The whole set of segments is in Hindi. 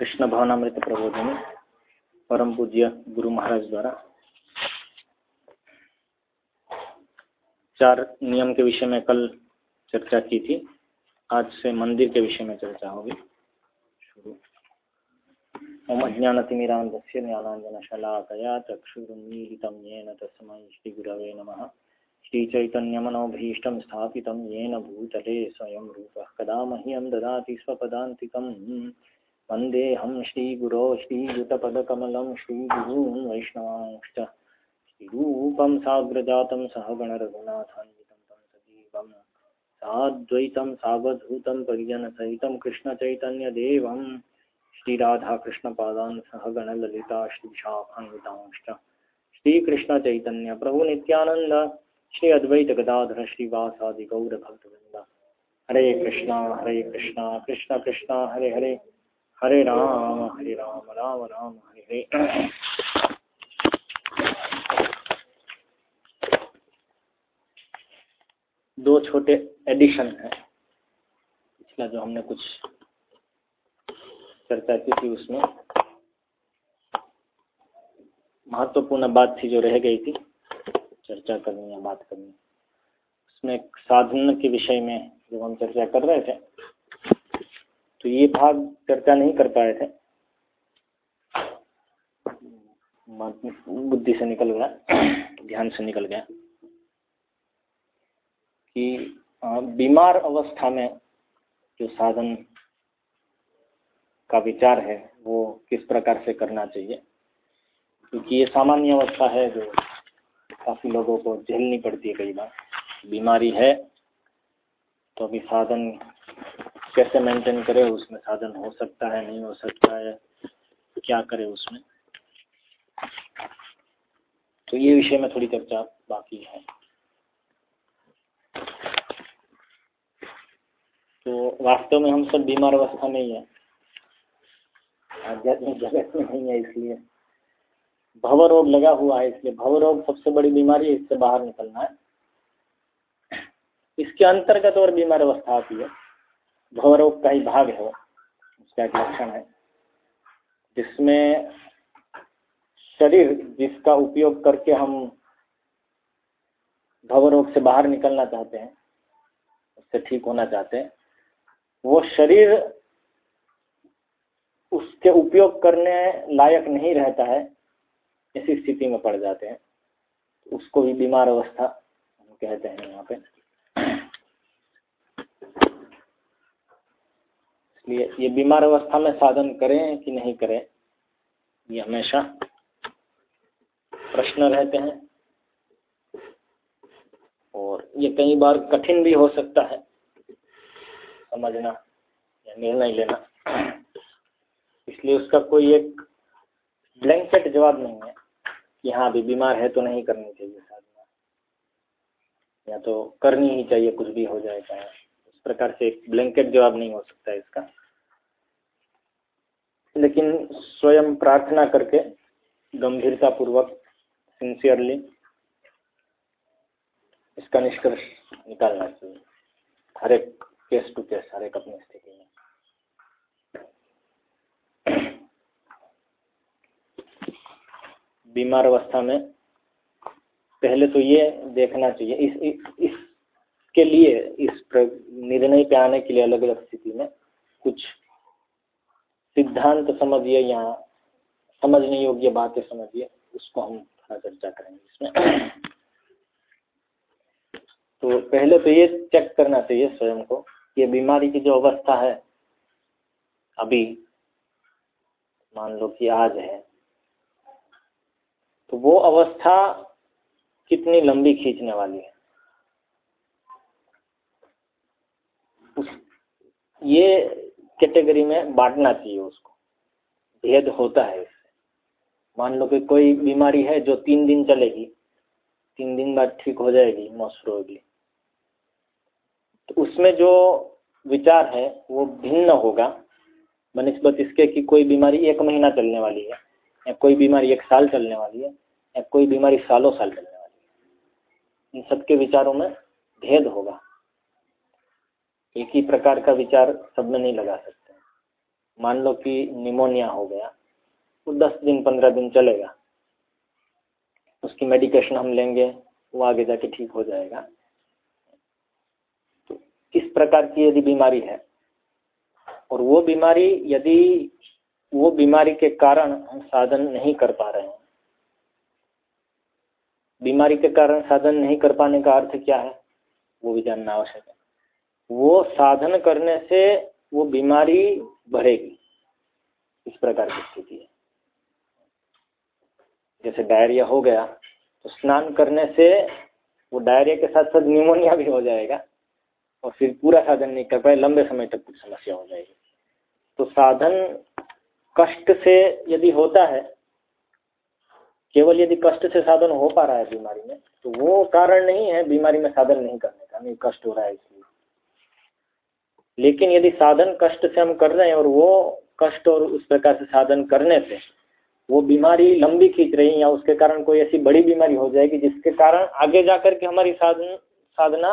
कृष्ण भवनामृत प्रबोधन, परम पूज्य गुरु महाराज द्वारा। चार नियम के विषय में कल चर्चा की थी। आज से मंदिर के विषय में चर्चा होगी। शुरू। ओम अज्ञानतिमिरान्धस्य ज्ञानाञ्जनशलाकया चक्षुरुन्मीलितं येन तस्मै श्रीगुरवे नमः। श्रीचैतन्यमनोभीष्टं स्थापितं येन भूतले स्वयं रूपः। कदा मह्यं ददाति स्वपदान्तिकम्। वन्देऽहं श्रीगुरो श्रीयुतपदकमलं श्रीगुरून् वैष्णवांश्च। श्रीरूपं साग्रजातं सहगणरघुनाथान्वितं तं सजीवं। साद्वैतं सावधूतं परिजनसहितं कृष्णचैतन्यदेवं। श्रीराधाकृष्णपादान् सहगणललिता श्रीशाखान्वितांश्च। श्रीकृष्णचैतन्य प्रभुनित्यानन्द श्री अद्वैत गदाधर श्रीवासादि गौरभक्तवृंद हरे कृष्णा हरे कृष्णा, कृष्ण कृष्णा, हरे हरे। हरे राम हरे राम राम राम, हरे हरे। दो छोटे एडिशन है। पिछला जो हमने कुछ चर्चा की थी उसमें महत्वपूर्ण बात थी जो रह गई थी, चर्चा करनी या बात करनी। उसमें साधन के विषय में जब हम चर्चा कर रहे थे तो ये भाग चर्चा नहीं कर पाए थे। बुद्धि से निकल गया, ध्यान से निकल गया कि बीमार अवस्था में जो साधन का विचार है, वो किस प्रकार से करना चाहिए? क्योंकि ये सामान्य अवस्था है जो काफ़ी लोगों को झेलनी पड़ती है कई बार। बीमारी है तो अभी साधन कैसे मेंटेन करे, उसमें साधन हो सकता है, नहीं हो सकता है, क्या करे उसमें? तो ये विषय में थोड़ी चर्चा बाकी है। तो वास्तव में हम सब बीमार अवस्था में ही है। आध्यात्मिक जगत में नहीं है इसलिए। भव रोग लगा हुआ है इसलिए। भव रोग सबसे बड़ी बीमारी है, इससे बाहर निकलना है। इसके अंतर्गत और बीमार अवस्था आती है। भव रोग का ही भाग है उसका एक लक्षण है। जिसमें शरीर जिसका उपयोग करके हम भव रोग से बाहर निकलना चाहते हैं, उससे ठीक होना चाहते हैं, वो शरीर उसके उपयोग करने लायक नहीं रहता है ऐसी स्थिति में पड़ जाते हैं। उसको भी बीमार अवस्था हम कहते हैं यहाँ पे। इसलिए ये बीमार अवस्था में साधन करें कि नहीं करें, ये हमेशा प्रश्न रहते हैं। और ये कई बार कठिन भी हो सकता है, समझना या निर्णय लेना। इसलिए उसका कोई एक ब्लैंकेट जवाब नहीं है कि हाँ अभी बीमार है तो नहीं करनी चाहिए साधना। या तो करनी ही चाहिए, कुछ भी हो जाए चाहे। प्रकार से ब्लैंकेट जवाब नहीं हो सकता इसका। लेकिन स्वयं प्रार्थना करके गंभीरता पूर्वक सिंसियरली इसका निष्कर्ष निकालना चाहिए। हर एक केस टू केस हर एक अपनी स्थिति में। बीमार अवस्था में पहले तो ये देखना चाहिए, इस इस इसके लिए, इस निर्णय पे आने के लिए अलग अलग स्थिति में कुछ सिद्धांत समझिए या समझने योग्य बातें समझिए, उसको हम थोड़ा चर्चा करेंगे इसमें। तो पहले तो ये चेक करना चाहिए स्वयं को ये बीमारी की जो अवस्था है, अभी मान लो कि आज है तो वो अवस्था कितनी लंबी खींचने वाली है उस ये कैटेगरी में बांटना चाहिए उसको। भेद होता है इससे। मान लो कि कोई बीमारी है जो तीन दिन चलेगी, तीन दिन बाद ठीक हो जाएगी मोस्ट प्रोबेबली तो उसमें जो विचार है वो भिन्न होगा। बनस्बत इसके कि कोई बीमारी एक महीना चलने वाली है, या कोई बीमारी एक साल चलने वाली है, या कोई बीमारी सालों साल चलने वाली है। इन सबके विचारों में भेद होगा। एक ही प्रकार का विचार सब में नहीं लगा सकते। मान लो कि निमोनिया हो गया तो दस दिन, पंद्रह दिन चलेगा। उसकी मेडिकेशन हम लेंगे, वो आगे जाके ठीक हो जाएगा। तो इस प्रकार की यदि बीमारी है, और वो बीमारी यदि वो बीमारी के कारण हम साधन नहीं कर पा रहे हैं, बीमारी के कारण साधन नहीं कर पाने का अर्थ क्या है, वो भी जानना आवश्यक है। वो साधन करने से वो बीमारी बढ़ेगी। इस प्रकार की स्थिति है। जैसे डायरिया हो गया तो स्नान करने से वो डायरिया के साथ साथ न्यूमोनिया भी हो जाएगा और फिर पूरा साधन नहीं कर पाए, लंबे समय तक कुछ समस्या हो जाएगी। तो साधन कष्ट से यदि होता है, केवल यदि कष्ट से साधन हो पा रहा है बीमारी में तो वो कारण नहीं है बीमारी में साधन नहीं करने का। नहीं, कष्ट हो रहा है इसलिए। लेकिन यदि साधन कष्ट से हम कर रहे हैं और वो कष्ट और उस प्रकार से साधन करने से वो बीमारी लंबी खींच रही या उसके कारण कोई ऐसी बड़ी बीमारी हो जाएगी जिसके कारण आगे जाकर के हमारी साधन, साधना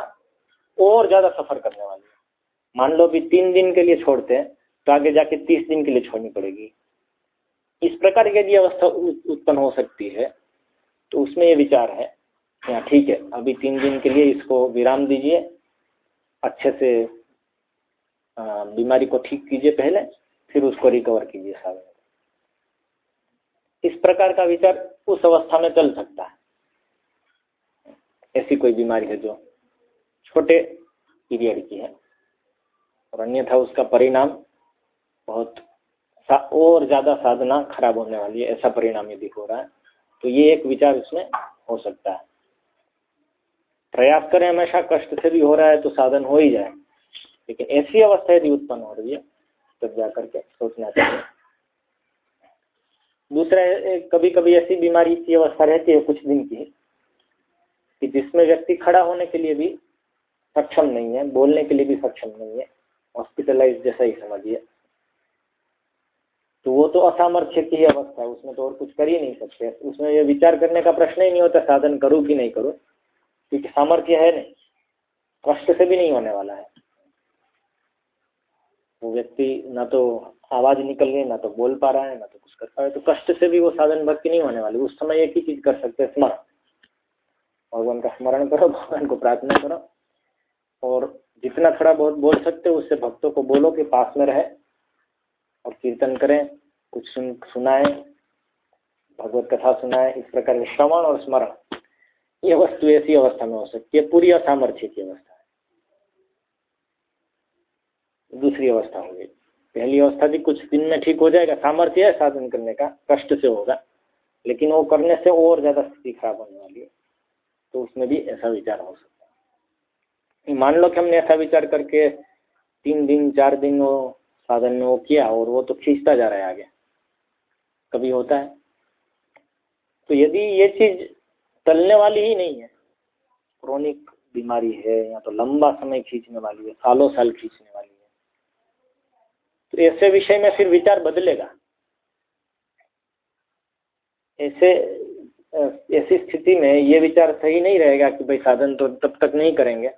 और ज़्यादा सफ़र करने वाली है। मान लो भी तीन दिन के लिए छोड़ते हैं तो आगे जाके तीस दिन के लिए छोड़नी पड़ेगी। इस प्रकार की यदि अवस्था उत्पन्न हो सकती है तो उसमें ये विचार है हाँ ठीक है, अभी तीन दिन के लिए इसको विराम दीजिए, अच्छे से बीमारी को ठीक कीजिए पहले, फिर उसको रिकवर कीजिए साधन इस प्रकार का विचार उस अवस्था में चल सकता है। ऐसी कोई बीमारी है जो छोटे पीरियड की है और अन्यथा उसका परिणाम बहुत और ज़्यादा साधना खराब होने वाली है, ऐसा परिणाम यदि हो रहा है तो ये एक विचार इसमें हो सकता है। प्रयास करें हमेशा, कष्ट से भी हो रहा है तो साधन हो ही जाए। लेकिन ऐसी अवस्था यदि उत्पन्न हो रही है, तब जाकर के सोचना चाहिए। दूसरा कभी कभी ऐसी बीमारी की अवस्था रहती है कुछ दिन की, कि जिसमें व्यक्ति खड़ा होने के लिए भी सक्षम नहीं है, बोलने के लिए भी सक्षम नहीं है हॉस्पिटलाइज जैसा ही समझिए। तो वो तो असामर्थ्य की अवस्था है, उसमें तो और कुछ कर ही नहीं सकते। उसमें ये विचार करने का प्रश्न ही नहीं होता, साधन करूँ कि नहीं करूँ, क्योंकि सामर्थ्य है नहीं, कष्ट से भी नहीं होने वाला है। व्यक्ति ना तो आवाज़ निकल गई ना तो बोल पा रहा है, ना तो कुछ कर पा रहा है। तो कष्ट से भी वो साधन भक्ति नहीं होने वाली। उस समय एक ही चीज़ कर सकते हैं, स्मरण। भगवान का स्मरण करो, भगवान को प्रार्थना करो। और जितना थोड़ा बहुत बोल सकते हो, उससे भक्तों को बोलो कि पास में रहे और कीर्तन करें, कुछ सुन, सुनाए, भगवत कथा सुनाए, इस प्रकार के श्रवण और स्मरण। ये वस्तु ऐसी अवस्था में हो सकती है, पूरी असामर्थ्य की अवस्था। दूसरी अवस्था होगी। पहली अवस्था भी कुछ दिन में ठीक हो जाएगा, सामर्थ्य है साधन करने का, कष्ट से होगा, लेकिन वो करने से और ज़्यादा स्थिति खराब होने वाली है। तो उसमें भी ऐसा विचार हो सकता है। मान लो कि हमने ऐसा विचार करके तीन दिन, चार दिन वो साधन में वो किया और वो तो खींचता जा रहा है आगे। कभी होता है? तो यदि ये चीज़ चलने वाली ही नहीं है, क्रोनिक बीमारी है या तो लंबा समय खींचने वाली है, सालों साल खींचने वाली है ऐसे विषय में फिर विचार बदलेगा। ऐसे ऐसी स्थिति में ये विचार सही नहीं रहेगा कि भाई साधन तो तब तक नहीं करेंगे,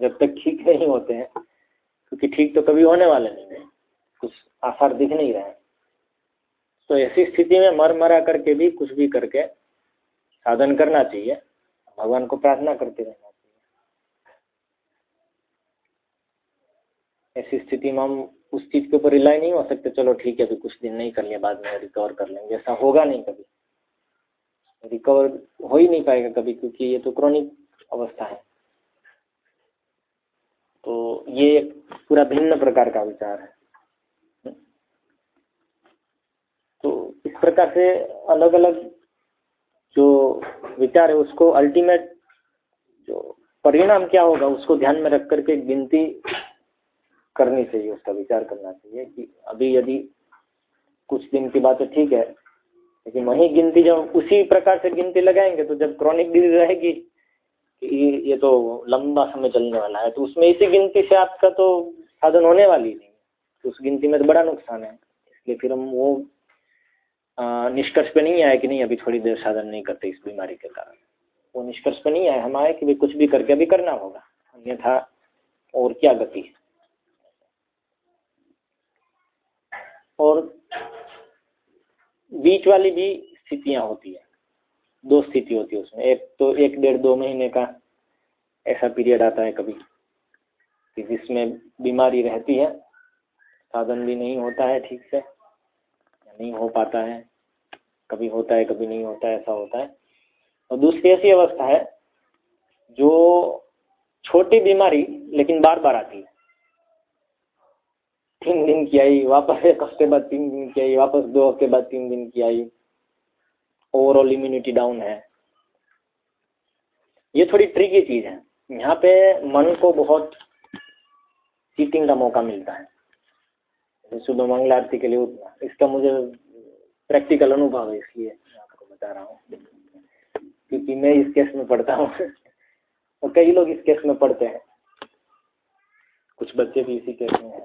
जब तक ठीक नहीं होते हैं, क्योंकि ठीक तो कभी होने वाले नहीं है, कुछ आसार दिख नहीं रहे तो ऐसी स्थिति में मर मरा करके भी कुछ भी करके साधन करना चाहिए, भगवान को प्रार्थना करते रहना चाहिए ऐसी स्थिति में हम उस चीज़ के ऊपर रिलाई नहीं हो सकते। चलो ठीक है, अभी कुछ दिन नहीं कर लिया बाद में रिकवर कर लेंगे। ऐसा होगा नहीं कभी। रिकवर हो ही नहीं पाएगा कभी, क्योंकि ये तो क्रॉनिक अवस्था है। तो ये पूरा भिन्न प्रकार का विचार है। तो इस प्रकार से अलग अलग जो विचार है, उसको अल्टीमेट जो परिणाम क्या होगा, उसको ध्यान में रख करके गिनती करनी चाहिए, उसका विचार करना चाहिए कि अभी यदि कुछ दिन की बात है ठीक है, लेकिन वही गिनती जब उसी प्रकार से गिनती लगाएँगे तो जब क्रॉनिक डिज़ीज़ रहेगी कि ये तो लंबा समय चलने वाला है तो उसमें इसी गिनती से आपका तो साधन होने वाली नहीं तो उस गिनती में तो बड़ा नुकसान है, इसलिए फिर हम वो निष्कर्ष पे नहीं आए कि नहीं, अभी थोड़ी देर साधन नहीं करते इस बीमारी के कारण। वो निष्कर्ष पे नहीं आए, हम आए कि भाई कुछ भी करके अभी करना होगा। अन्यथा और क्या गति? बीच वाली भी स्थितियाँ होती है। दो स्थिति होती है उसमें। एक तो एक डेढ़ दो महीने का ऐसा पीरियड आता है कभी कि जिसमें बीमारी रहती है, साधन भी नहीं होता है ठीक से नहीं हो पाता है, कभी होता है, कभी नहीं होता है, ऐसा होता है। और दूसरी ऐसी अवस्था है जो छोटी बीमारी लेकिन बार बार आती है। तीन दिन की आई, वापस एक हफ़्ते बाद तीन दिन की आई, वापस दो हफ़्ते बाद तीन दिन की आई। ओवरऑल इम्यूनिटी डाउन है। ये थोड़ी ट्रिकी चीज़ है। यहाँ पे मन को बहुत चीटिंग का मौका मिलता है। सुबह मंगल आरती के लिए उठना, इसका मुझे प्रैक्टिकल अनुभव है, इसलिए आपको बता रहा हूँ। क्योंकि मैं इस केस में पढ़ता हूँ। और कई लोग इस केस में पढ़ते हैं। कुछ बच्चे भी इसी केस में हैं।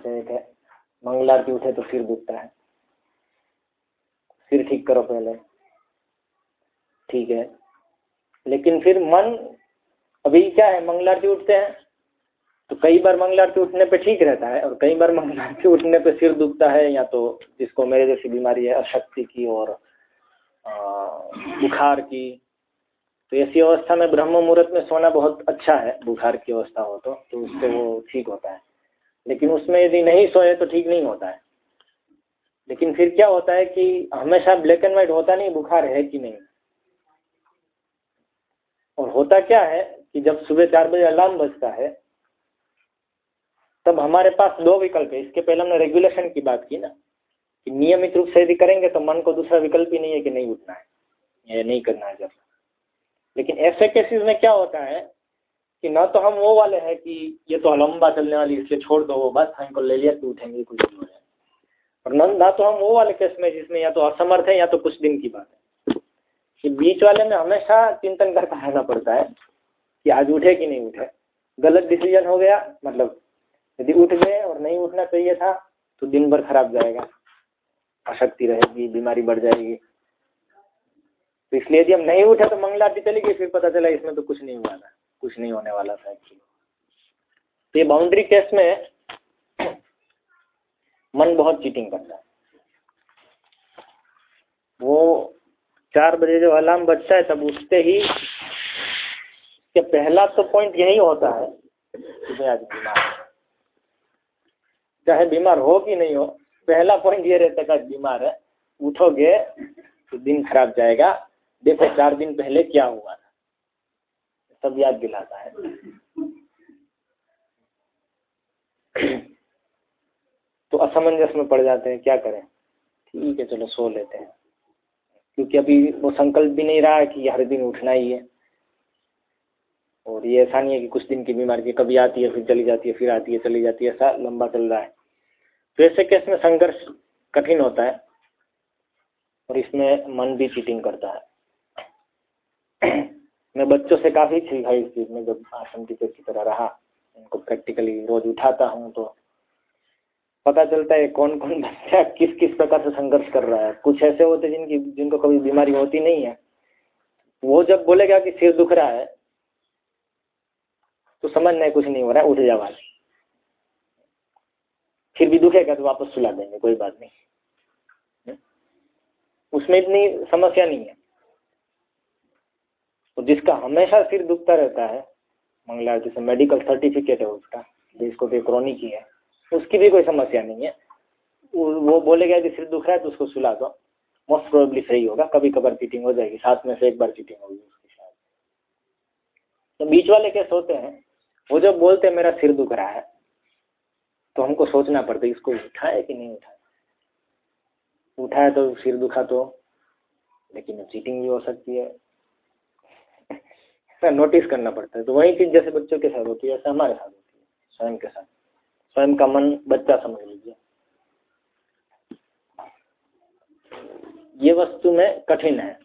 जैसे एक है मंगल आरती उठे तो सिर दुखता है। सिर ठीक करो पहले। ठीक है। लेकिन फिर मन, अभी क्या है मंगल आरती उठते हैं तो कई बार मंगल आरती उठने पे ठीक रहता है और कई बार मंगल आरती उठने पे सिर दुखता है या तो जिसको मेरे जैसी बीमारी है, अशक्ति की और बुखार की। तो ऐसी अवस्था में ब्रह्म मुहूर्त में सोना बहुत अच्छा है, बुखार की अवस्था हो तो तो उससे वो ठीक होता है। लेकिन उसमें यदि नहीं सोए तो ठीक नहीं होता है। लेकिन फिर क्या होता है कि हमेशा ब्लैक एंड व्हाइट होता नहीं, बुखार है कि नहीं? और होता क्या है कि जब सुबह चार बजे अलार्म बजता है, तब हमारे पास दो विकल्प है। इसके पहले हमने रेगुलेशन की बात की ना, कि नियमित रूप से यदि करेंगे तो मन को दूसरा विकल्प ही नहीं है कि नहीं उठना है, या नहीं करना है जब। लेकिन ऐसे केसेस में क्या होता है कि ना तो हम वो वाले हैं कि ये तो लंबा चलने वाली, इसलिए छोड़ दो वो, बस को ले लिया तो उठेंगे कुछ नहीं हो जाए और न, ना तो हम वो वाले केस में, जिसमें या तो असमर्थ है या तो कुछ दिन की बात है। कि बीच वाले में हमेशा चिंतन करता रहना पड़ता है कि आज उठे कि नहीं उठे। गलत डिसीज़न हो गया मतलब यदि उठ गए और नहीं उठना चाहिए था तो दिन भर खराब जाएगा। अशक्ति रहेगी, बीमारी बढ़ जाएगी। तो इसलिए यदि हम नहीं उठे तो मंगला आरती चली गई, फिर पता चला इसमें तो कुछ नहीं हुआ था। कुछ नहीं होने वाला था एक्चुअली तो ये बाउंड्री केस में मन बहुत चीटिंग करता है। वो चार बजे जो अलार्म बजता है, तब उठते ही कि पहला तो पॉइंट यही होता है कि मैं आज बीमार चाहे बीमार हो कि नहीं हो, पहला पॉइंट ये रहता है कि बीमार है। उठोगे तो दिन खराब जाएगा। देखो चार दिन पहले क्या हुआ। सब याद दिलाता है। तो असमंजस में पड़ जाते हैं, क्या करें? ठीक है, चलो सो लेते हैं। क्योंकि अभी वो संकल्प भी नहीं रहा कि हर दिन उठना ही है। और ये ऐसा नहीं है कि कुछ दिन की बीमारी कभी आती है, फिर चली जाती है, फिर आती है, चली जाती है, ऐसा लंबा चल रहा है। तो ऐसे केस में संघर्ष कठिन होता है और इसमें मन भी चीटिंग करता है। मैं बच्चों से काफ़ी सीखा इस चीज़ में, जब आश्रम टीचर की तरह रहा उनको प्रैक्टिकली रोज उठाता हूँ तो पता चलता है कौन कौन बच्चा किस किस प्रकार से संघर्ष कर रहा है। कुछ ऐसे होते हैं जिनकी, जिनको कभी बीमारी होती नहीं है। वो जब बोलेगा कि सिर दुख रहा है तो समझ है कुछ नहीं हो रहा है उठ आज फिर भी दुखेगा तो वापस सुला देंगे, कोई बात नहीं। उसमें इतनी समस्या नहीं है। तो जिसका हमेशा सिर दुखता रहता है, मंगला जैसे मेडिकल सर्टिफिकेट है उसका जिसको भी क्रॉनिक ही है, उसकी भी कोई समस्या नहीं है। वो बोलेगा कि सिर दुख रहा है तो उसको सुला दो। मोस्ट प्रोबेबली सही होगा कभी कभार चीटिंग हो जाएगी, साथ में से एक बार चीटिंग होगी उसकी शायद। तो बीच वाले कैसे होते हैं, वो जब बोलते हैं, मेरा सिर दुख रहा है तो हमको सोचना पड़ता है, इसको उठाए कि नहीं उठाए? उठाए तो सिर दुखा तो लेकिन चीटिंग भी हो सकती है। ऐसा नोटिस करना पड़ता है। तो वही चीज़ जैसे बच्चों के साथ होती है, ऐसा हमारे साथ होती है, स्वयं के साथ। स्वयं का मन बच्चा समझ लीजिए। ये वस्तु में कठिन है,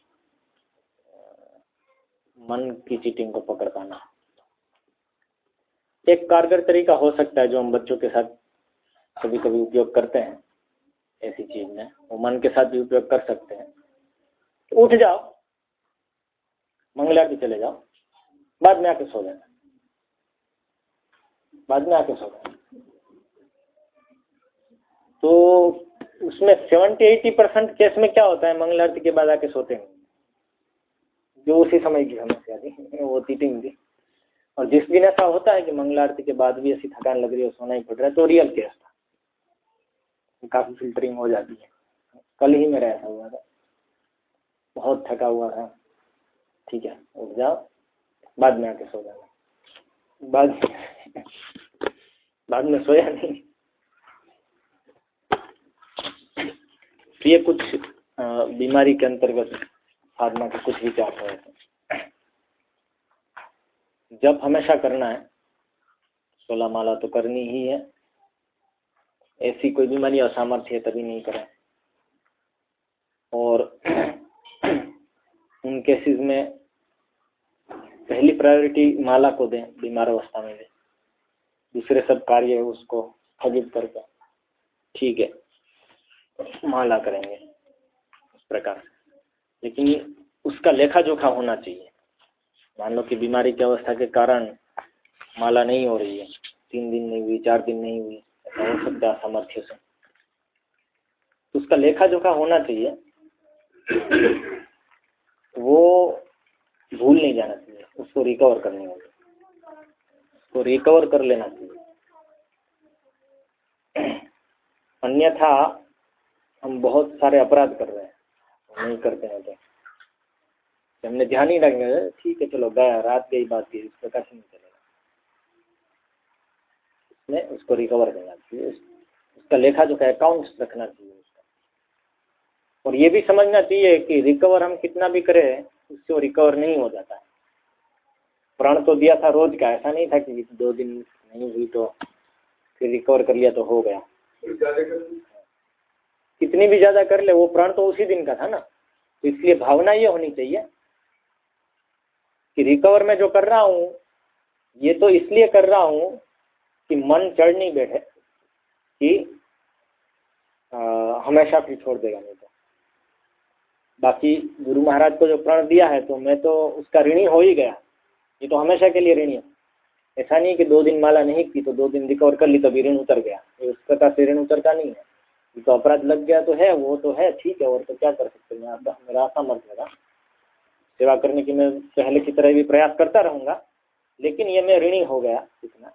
मन की चीटिंग को पकड़ पाना। एक कारगर तरीका हो सकता है जो हम बच्चों के साथ कभी कभी उपयोग करते हैं, ऐसी चीज़ में। वो मन के साथ भी उपयोग कर सकते हैं। उठ जाओ, मंगला के चले जाओ। बाद में आके सो जाना बाद में आके सो जाना तो उसमें सेवेंटी एटी परसेंट केस में क्या होता है? मंगल आरती के बाद आके सोते हैं। जो उसी समय की समस्या थी, वो तीटिंग थी और जिस दिन ऐसा होता है कि मंगल आरती के बाद भी ऐसी थकान लग रही है, सोना ही पड़ रहा है तो रियल केस था। काफ़ी फिल्टरिंग हो जाती है। कल ही मेरा ऐसा हुआ था। बहुत थका हुआ था। ठीक है, उठ जाओ। बाद में आके सो जाना। बाद बाद में सोया नहीं। तो ये कुछ बीमारी के अंतर्गत साधना के कुछ विचार रहे थे। जब हमेशा करना है सोलह माला तो करनी ही है। ऐसी कोई बीमारी असामर्थ्य है, तभी नहीं करें। और उन केसेस में पहली प्रायोरिटी माला को दें, बीमार अवस्था में दें दूसरे सब कार्य है उसको स्थगित करके। ठीक है। माला करेंगे इस प्रकार लेकिन उसका लेखा जोखा होना चाहिए। मान लो कि बीमारी की अवस्था के कारण माला नहीं हो रही है। तीन दिन नहीं हुई, चार दिन नहीं हुई, ऐसा हो सकता है सामर्थ्य से। तो उसका लेखा जोखा होना चाहिए। वो भूल नहीं जाना चाहिए उसको रिकवर करनी होगी। उसको रिकवर कर लेना चाहिए। अन्यथा हम बहुत सारे अपराध कर रहे हैं। नहीं करते हैं तो। हमने ध्यान ही रखेंगे ठीक है, चलो गया रात गई बात की इस प्रकार से नहीं चलेगा। इसमें उसको रिकवर करना चाहिए। उसका लेखा जो है अकाउंट्स रखना चाहिए उसका। और ये भी समझना चाहिए कि रिकवर हम कितना भी करें, उससे वो रिकवर नहीं हो जाता। है प्राण तो दिया था रोज का ऐसा नहीं था कि दो दिन नहीं हुई तो फिर रिकवर कर लिया तो हो गया कितनी भी ज़्यादा कर ले वो प्राण तो उसी दिन का था ना तो इसलिए भावना ये होनी चाहिए कि रिकवर में जो कर रहा हूँ ये तो इसलिए कर रहा हूँ कि मन चढ़ नहीं बैठे कि आ, हमेशा फिर छोड़ देगा नहीं तो बाकी गुरु महाराज को जो प्रण दिया है तो मैं तो उसका ऋणी हो ही गया ये तो हमेशा के लिए ऋणी है। ऐसा नहीं कि दो दिन माला नहीं की तो दो दिन रिकवर कर ली, तभी ऋण उतर गया। ये उस प्रकार से ऋण उतरता नहीं है। ये तो अपराध लग गया तो है, वो तो है, ठीक है, और तो क्या कर सकते हैं? मेरा असामर्थ लगा सेवा करने की मैं पहले की तरह भी प्रयास करता रहूँगा, लेकिन ये मैं ऋणी हो गया इतना।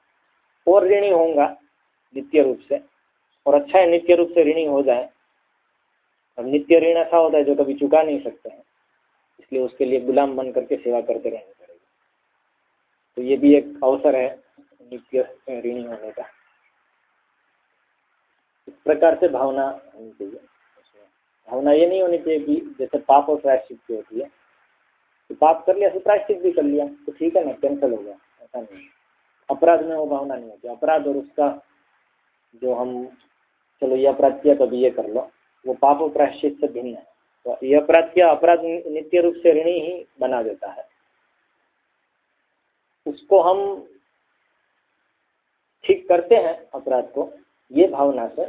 और ऋणी होऊँगा नित्य रूप से, और अच्छा है नित्य रूप से ऋणी हो जाए। अब नित्य ऋण ऐसा होता है जो कभी चुका नहीं सकते हैं। इसलिए उसके लिए गुलाम बन करके सेवा करते रहनी पड़ेगी तो ये भी एक अवसर है नित्य ऋणी होने का। इस प्रकार से भावना होनी चाहिए। भावना ये नहीं होनी चाहिए कि जैसे पाप और प्रायश्चित की होती है। तो पाप कर लिया तो प्रायश्चित भी कर लिया तो ठीक है ना कैंसिल हो गया, ऐसा नहीं अपराध में वो भावना नहीं होती। अपराध और उसका जो हम, चलो ये अपराध किया तो अभी ये कर लो, वो पाप और प्रायश्चित से भिन्न है। तो ये अपराध किया, अपराध नित्य रूप से ऋणी ही बना देता है। उसको हम ठीक करते हैं अपराध को। ये भावना से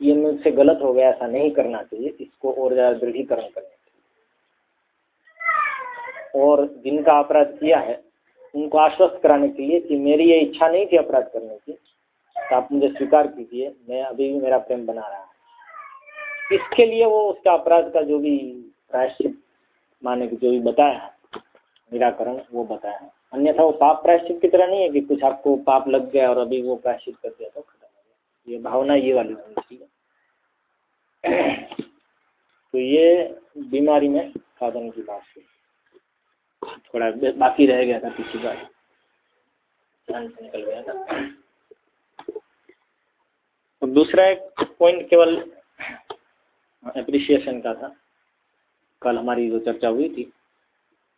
ये मुझसे गलत हो गया, ऐसा नहीं करना चाहिए। इसको और ज़्यादा दृढ़ीकरण करना चाहिए और जिनका अपराध किया है, उनको आश्वस्त कराने के लिए कि मेरी ये इच्छा नहीं थी अपराध करने की तो आप मुझे स्वीकार कीजिए, मैं अभी भी मेरा प्रेम बना रहा है। इसके लिए वो उसका अपराध का जो भी प्रायश्चित माने की जो भी बताया निराकरण वो बताया है। अन्यथा वो पाप प्रायश्चित की तरह नहीं है कि कुछ आपको पाप लग गया और अभी वो प्रायश्चित कर दिया तो खत्म हो गया। ये भावना ये वाली होनी चाहिए। तो ये बीमारी में साधन की बात थी थोड़ा बाकी रह गया था पिछली बार। निकल गया था। तो दूसरा एक पॉइंट केवल अप्रिसिएशन का था। कल हमारी जो चर्चा हुई थी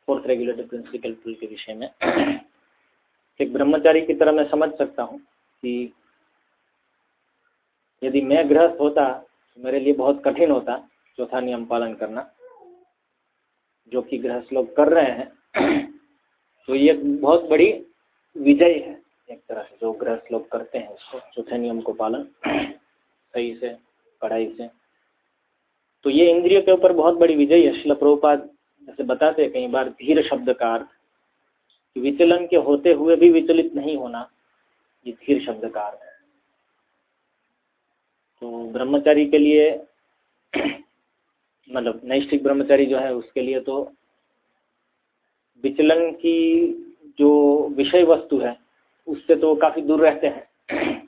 फोर्थ रेगुलेटर प्रिंसिपल के विषय में। एक ब्रह्मचारी की तरह मैं समझ सकता हूँ कि यदि मैं गृहस्थ होता तो मेरे लिए बहुत कठिन होता चौथा नियम पालन करना, जो कि गृहस्थ लोग कर रहे हैं। तो ये बहुत बड़ी विजय है एक तरह से, जो गृहस्थ लोग करते हैं उसको, चौथे नियम को पालन, सही से कड़ाई से। तो ये इंद्रियों के ऊपर बहुत बड़ी विजय है। शिल प्रभुपाद जैसे बताते हैं कई बार धीर शब्द का अर्थ विचलन के होते हुए भी विचलित नहीं होना ये धीर शब्द का अर्थ है। तो ब्रह्मचारी के लिए मतलब नैष्ठिक ब्रह्मचारी जो है उसके लिए तो विचलन की जो विषय वस्तु है, उससे तो काफ़ी दूर रहते हैं।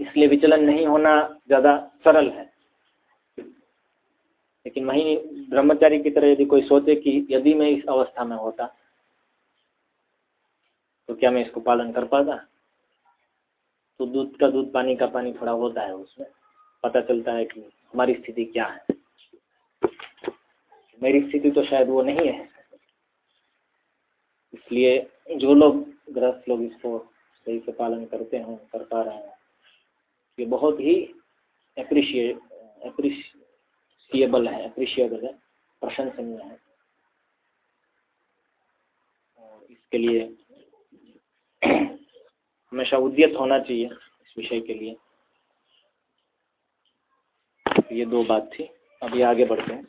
इसलिए विचलन नहीं होना ज़्यादा सरल है। लेकिन वहीं ब्रह्मचारी की तरह यदि कोई सोचे कि यदि मैं इस अवस्था में होता तो क्या मैं इसको पालन कर पाता? तो दूध का दूध, पानी का पानी थोड़ा होता है उसमें। पता चलता है कि हमारी स्थिति क्या है। मेरी स्थिति तो शायद वो नहीं है। इसलिए जो लोग, ग्रस्त लोग इसको सही से पालन करते हैं, कर पा रहे हैं, ये बहुत ही अप्रिशिएट अप्रिशिएबल है अप्रिशिएबल है, प्रशंसनीय है। और इसके लिए हमेशा उद्यत होना चाहिए इस विषय के लिए। ये दो बात थी, अभी आगे बढ़ते हैं।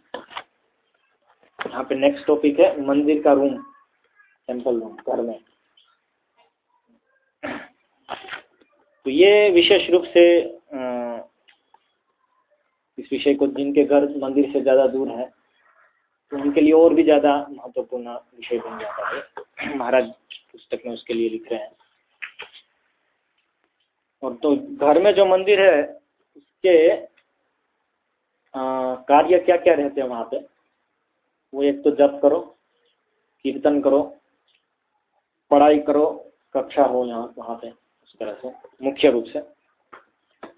यहाँ पे नेक्स्ट टॉपिक है, मंदिर का रूम टेंपल रूम घर में। तो ये विशेष रूप से इस विषय को जिनके घर मंदिर से ज़्यादा दूर है तो उनके लिए और भी ज़्यादा महत्वपूर्ण विषय बन जाता है। महाराज पुस्तक में उसके लिए लिख रहे हैं। और तो घर में जो मंदिर है, उसके कार्य क्या क्या रहते हैं वहाँ पे? वो एक तो जप करो, कीर्तन करो, पढ़ाई करो, कक्षा हो यहाँ, वहाँ पे, उस तरह से, मुख्य रूप से।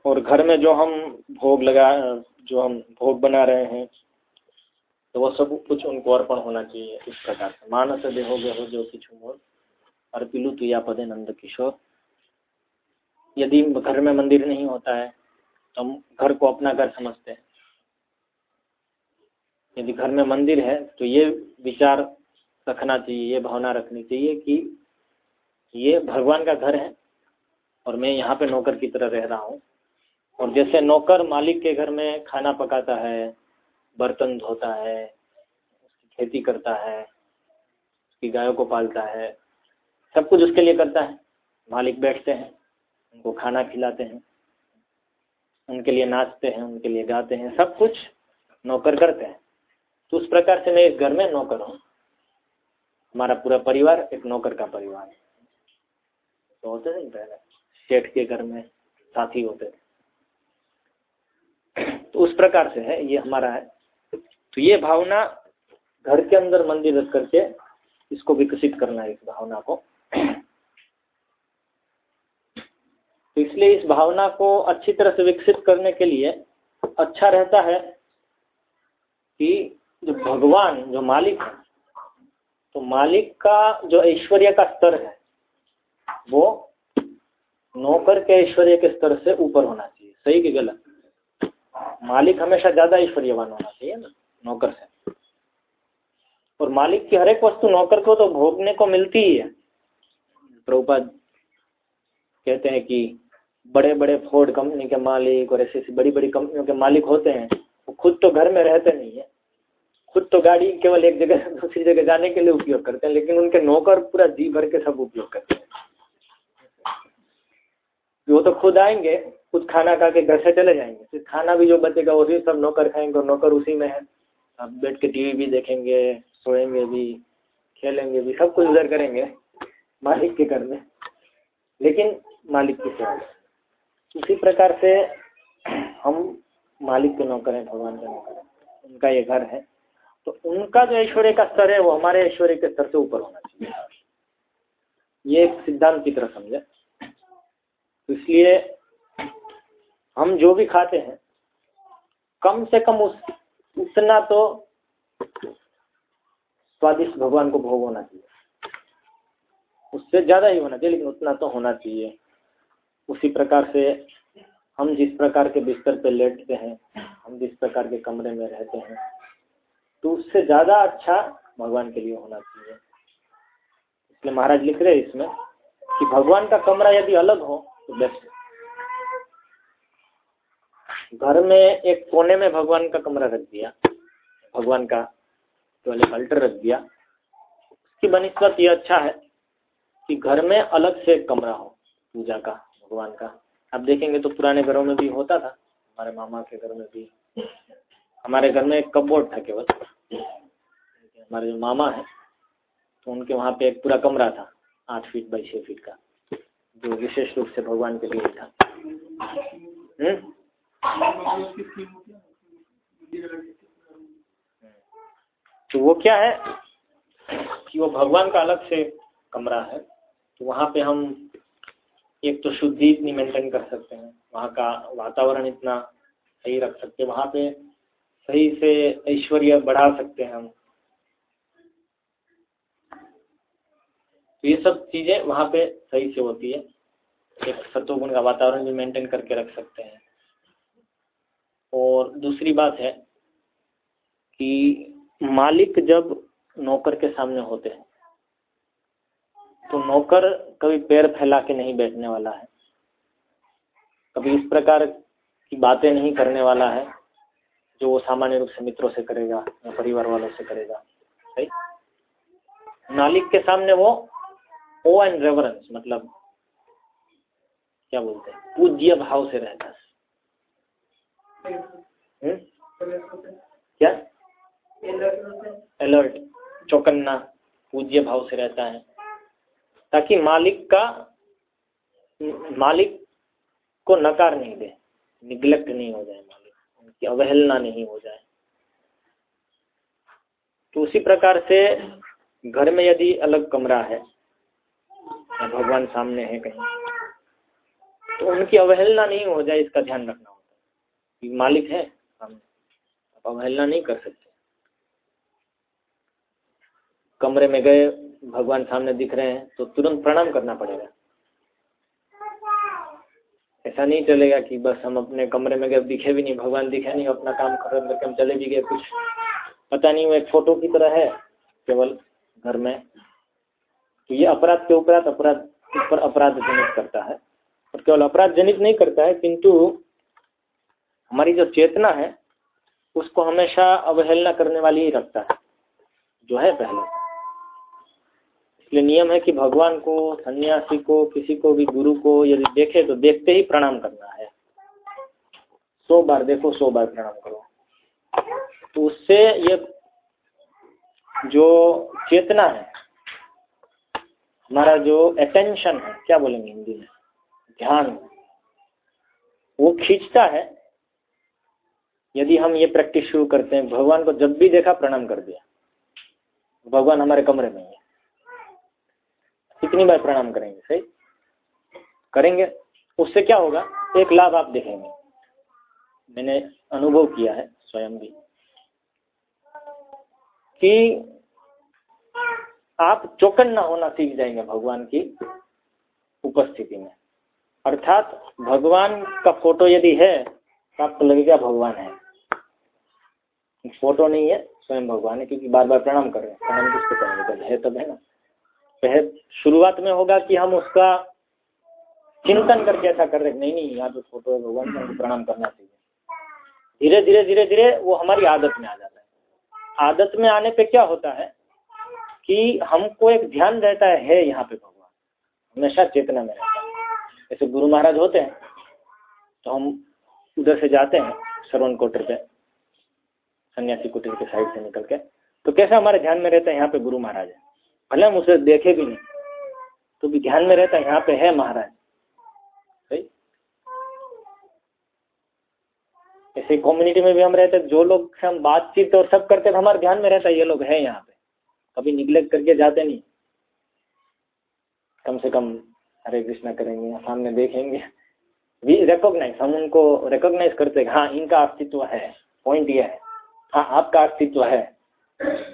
और घर में जो हम भोग लगा जो हम भोग बना रहे हैं तो वो सब कुछ उनको अर्पण होना चाहिए इस प्रकार से। मानस देहो हो जो कुछ मोर अर्पिलु तुया पदे नंद किशोर। यदि घर में मंदिर नहीं होता है तो हम घर को अपना घर समझते हैं। यदि घर में मंदिर है तो ये विचार रखना चाहिए, ये भावना रखनी चाहिए कि ये भगवान का घर है और मैं यहाँ पे नौकर की तरह रह रहा हूँ। और जैसे नौकर मालिक के घर में खाना पकाता है, बर्तन धोता है खेती करता है, उसकी गायों को पालता है, सब कुछ उसके लिए करता है। मालिक बैठते हैं, उनको खाना खिलाते हैं, उनके लिए नाचते हैं, उनके लिए गाते हैं, सब कुछ नौकर करते हैं। तो उस प्रकार से मैं इस घर में नौकर हूँ। हमारा पूरा परिवार एक नौकर का परिवार है। तो होते नहीं पहले, सेठ के घर में साथी होते थे। तो उस प्रकार से है, ये हमारा है। तो ये भावना घर के अंदर मंदिर रख करके इसको विकसित करना है, इस भावना को। तो इसलिए इस भावना को अच्छी तरह से विकसित करने के लिए अच्छा रहता है कि जो भगवान, जो मालिक है तो मालिक का जो ऐश्वर्य का स्तर है, वो नौकर के ऐश्वर्य के स्तर से ऊपर होना चाहिए। सही कि गलत? मालिक हमेशा ज़्यादा ऐश्वर्यवान होना चाहिए ना, नौकर से। और मालिक की हर एक वस्तु नौकर को तो भोगने को मिलती ही है। प्रभुपाद कहते हैं कि बड़े बड़े फोर्ड कंपनी के मालिक और ऐसी ऐसी बड़ी बड़ी कंपनियों के मालिक होते हैं, वो खुद तो घर में रहते नहीं है। खुद तो गाड़ी केवल एक जगह से दूसरी जगह जाने के लिए उपयोग करते हैं, लेकिन उनके नौकर पूरा जी भर के सब उपयोग करते हैं। वो तो खुद आएँगे खुद खाना खा के घर से चले जाएँगे। फिर खाना भी जो बचेगा, वो भी सब नौकर खाएँगे और नौकर उसी में है। अब बैठ के टीवी भी देखेंगे, सोएँगे भी, खेलेंगे भी, सब कुछ उधर करेंगे, मालिक के घर में। लेकिन मालिक की सेवा। उसी प्रकार से हम मालिक के नौकर हैं, भगवान के नौकर हैं। उनका ये घर है। तो उनका जो ऐश्वर्य का स्तर है, वो हमारे ऐश्वर्य के स्तर से ऊपर होना चाहिए। ये एक सिद्धांत की तरह समझे। तो इसलिए हम जो भी खाते हैं, कम से कम उस, उतना तो स्वादिष्ट भगवान को भोग होना चाहिए। उससे ज़्यादा ही होना चाहिए, लेकिन उतना तो होना चाहिए। उसी प्रकार से हम जिस प्रकार के बिस्तर पे लेटते हैं, हम जिस प्रकार के कमरे में रहते हैं तो उससे ज़्यादा अच्छा भगवान के लिए होना चाहिए। इसलिए महाराज लिख रहे हैं इसमें कि भगवान का कमरा यदि अलग हो तो बेस्ट घर में एक कोने में भगवान का कमरा रख दिया, भगवान का टॉयलेट अल्टर रख दिया। उसकी बनस्पत ये अच्छा है कि घर में अलग से एक कमरा हो, पूजा का, भगवान का। आप देखेंगे तो पुराने घरों में भी होता था, हमारे मामा के घर में भी। हमारे घर में एक कपबोर्ड था केवल, हमारे जो मामा है तो उनके वहाँ पे एक पूरा कमरा था, आठ फीट बाई छः फीट का, जो विशेष रूप से भगवान के लिए था। हम्म? तो वो क्या है कि वो भगवान का अलग से कमरा है। तो वहाँ पे हम एक तो शुद्धि इतनी मेंटेन कर सकते हैं। वहाँ का वातावरण इतना सही रख सकते हैं। वहाँ पे सही से ऐश्वर्य बढ़ा सकते हैं हम। तो ये सब चीज़ें वहाँ पे सही से होती है। एक सत्वगुण का वातावरण भी मेंटेन करके रख सकते हैं। और दूसरी बात है कि मालिक जब नौकर के सामने होते हैं तो नौकर कभी पैर फैला के नहीं बैठने वाला है कभी इस प्रकार की बातें नहीं करने वाला है जो वो सामान्य रूप से मित्रों से करेगा या परिवार वालों से करेगा सही मालिक के सामने वो ओ एंड रेवरेंस मतलब क्या बोलते हैं, पूज्य भाव से रहता है? क्या? अलर्ट चौकन्ना पूज्य भाव से रहता है। ताकि मालिक का मालिक को नकार नहीं दे। निग्लेक्ट नहीं हो जाए मालिक। उनकी अवहेलना नहीं हो जाए। तो उसी प्रकार से घर में यदि अलग कमरा है भगवान सामने है कहीं तो उनकी अवहेलना नहीं हो जाए इसका ध्यान रखना होता है। मालिक है। आप अवहेलना नहीं कर सकते। कमरे में गए, भगवान सामने दिख रहे हैं तो तुरंत प्रणाम करना पड़ेगा। ऐसा नहीं चलेगा कि बस हम अपने कमरे में गए, दिखे भी नहीं, भगवान दिखे नहीं, अपना काम खत्म करके हम चले भी गए, कुछ पता नहीं वो एक फ़ोटो की तरह है, केवल घर में। तो ये अपराध के उपराध अपराध ऊपर अपराध जनित करता है? और केवल अपराध जनित नहीं करता है, किंतु हमारी जो चेतना है, उसको हमेशा अवहेलना करने वाली ही रखता है, जो है पहले। इसलिए नियम है कि भगवान को, सन्यासी को, किसी को भी, गुरु को यदि देखे तो देखते ही प्रणाम करना है। सौ बार देखो, सौ बार प्रणाम करो। तो उससे ये जो चेतना है, हमारा जो अटेंशन है, क्या बोलेंगे हिंदी में? ध्यान। वो खींचता है यदि हम ये प्रैक्टिस शुरू करते हैं, भगवान को जब भी देखा प्रणाम कर दिया। भगवान हमारे कमरे में ही है। कितनी बार प्रणाम करेंगे, सही? करेंगे। उससे क्या होगा? एक लाभ आप देखेंगे। मैंने अनुभव किया है स्वयं भी कि आप चौकन्ना होना सीख जाएँगे भगवान की उपस्थिति में। अर्थात भगवान का फ़ोटो यदि है आपको लगेगा भगवान है? फ़ोटो नहीं है स्वयं भगवान है क्योंकि बार बार प्रणाम कर रहे हैं। प्रणाम किसको करेंगे जब है तब है ना। पहले शुरुआत में होगा कि हम उसका चिंतन करके ऐसा कर रहे नहीं नहीं यहाँ पे फ़ोटो है भगवान का प्रणाम करना चाहिए। धीरे धीरे धीरे धीरे वो हमारी आदत में आ जाता है। आदत में आने पे क्या होता है कि हमको एक ध्यान रहता है, है यहाँ पे भगवान। हमेशा चेतना में रहता है। जैसे गुरु महाराज होते हैं तो हम उधर से जाते हैं श्रवण कोटर पे, सन्यासी कुटीर के साइड से निकल के। तो कैसे हमारे ध्यान में रहता है, यहाँ पे गुरु महाराज है। भले हम उसे देखे भी नहीं तो भी ध्यान में रहता है, यहाँ पे है महाराज। सही? ऐसे कम्युनिटी में भी हम रहते जो लोग से हम बातचीत और सब करते तो हमारे ध्यान में रहता है, ये लोग है यहाँ पे। कभी निग्लेक्ट करके जाते नहीं। कम से कम हरे कृष्णा करेंगे सामने देखेंगे। वी रिकॉग्नाइज हम उनको रिकॉग्नाइज करते हैं हाँ इनका अस्तित्व है पॉइंट ये है। हाँ आपका अस्तित्व है।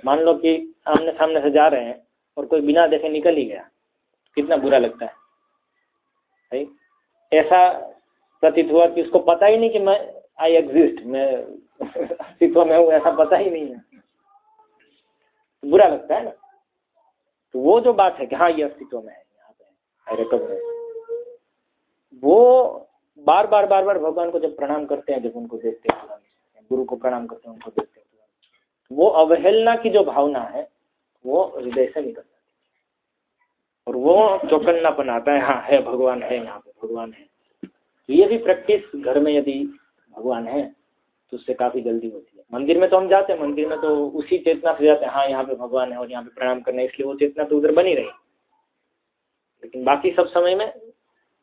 मान लो कि आमने सामने से जा रहे हैं और कोई बिना देखे निकल ही गया। कितना बुरा लगता है। सही ऐसा प्रतीत हुआ कि उसको पता ही नहीं कि मैं आई एग्जिस्ट मैं अस्तित्व में हूँ, ऐसा पता ही नहीं है। बुरा लगता है ना। तो वो जो बात है कि हाँ ये अस्तित्व में है, यहाँ पे रिकॉग्नाइज वो बार बार बार बार भगवान को जब प्रणाम करते हैं, जब उनको देखते हैं गुरु को प्रणाम करते हैं, उनको देखते हैं वो अवहेलना की जो भावना है, वो हृदय से निकल जाती है। और वो चौकन्नापन आता है हाँ है भगवान, है यहाँ पे, भगवान है। तो ये भी प्रैक्टिस घर में यदि भगवान है तो उससे काफ़ी जल्दी होती है। मंदिर में तो हम जाते हैं, मंदिर में तो उसी चेतना से जाते हैं हाँ यहाँ पे भगवान है और यहाँ पे प्रणाम करना है, इसलिए वो चेतना तो उधर बनी रही। लेकिन बाकी सब समय में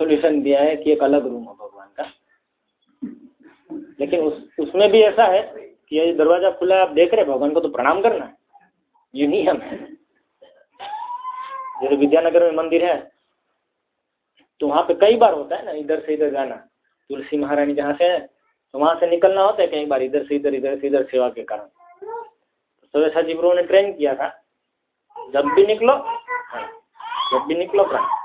सॉल्यूशन दिया है कि एक अलग रूम हो भगवान का। लेकिन उस उसमें भी ऐसा है कि ये दरवाज़ा खुला है आप देख रहे भगवान को तो प्रणाम करना है। ये नियम है। जैसे विद्यानगर में मंदिर है तो वहाँ पे कई बार होता है ना इधर से इधर जाना। तुलसी महारानी जहाँ से है तो वहाँ से निकलना होता है कई बार इधर से इधर इधर से इधर सेवा के कारण। तो सवेसा जी ने ट्रेन किया था जब भी निकलो हाँ, जब भी निकलो प्रणाम बस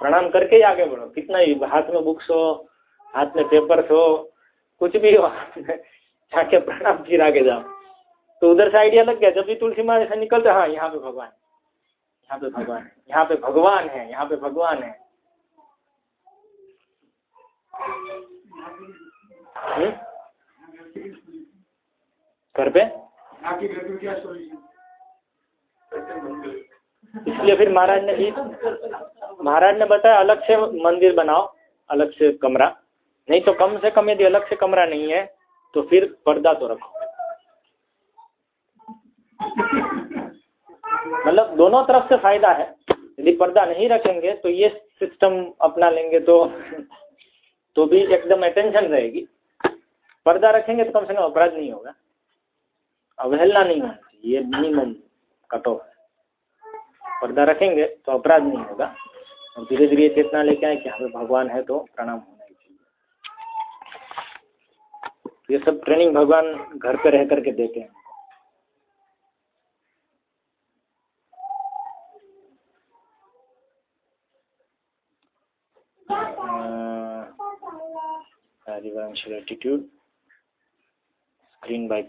प्रणाम करके ही आगे बढ़ो। कितना ही हाथ में बुक्स हो, हाथ में पेपर्स हो, कुछ भी हो, जाके प्रणाम, फिर आगे जाओ। तो उधर से आइडिया लग गया। जब भी तुलसी महाराज से निकलते हाँ यहाँ पे भगवान। यहाँ पे भगवान। यहाँ पे भगवान है, यहाँ पे भगवान है। हम्म? घर पे? इसलिए फिर महाराज ने भी महाराज ने बताया, अलग से मंदिर बनाओ, अलग से कमरा। नहीं तो कम से कम यदि अलग से कमरा नहीं है तो फिर पर्दा तो रखो। मतलब दोनों तरफ़ से फ़ायदा है। यदि पर्दा नहीं रखेंगे तो ये सिस्टम अपना लेंगे तो तो भी एकदम अटेंशन रहेगी। पर्दा रखेंगे तो कम से कम अपराध नहीं होगा। अवहेलना नहीं चाहिए, ये मिनिमम कट ऑफ़ है। पर्दा रखेंगे तो अपराध नहीं होगा। और धीरे धीरे चेतना लेके आए कि हमें भगवान है तो प्रणाम होना ही चाहिए। ये सब ट्रेनिंग भगवान घर पे रह करके देते हैं। harivanshal attitude. Screen by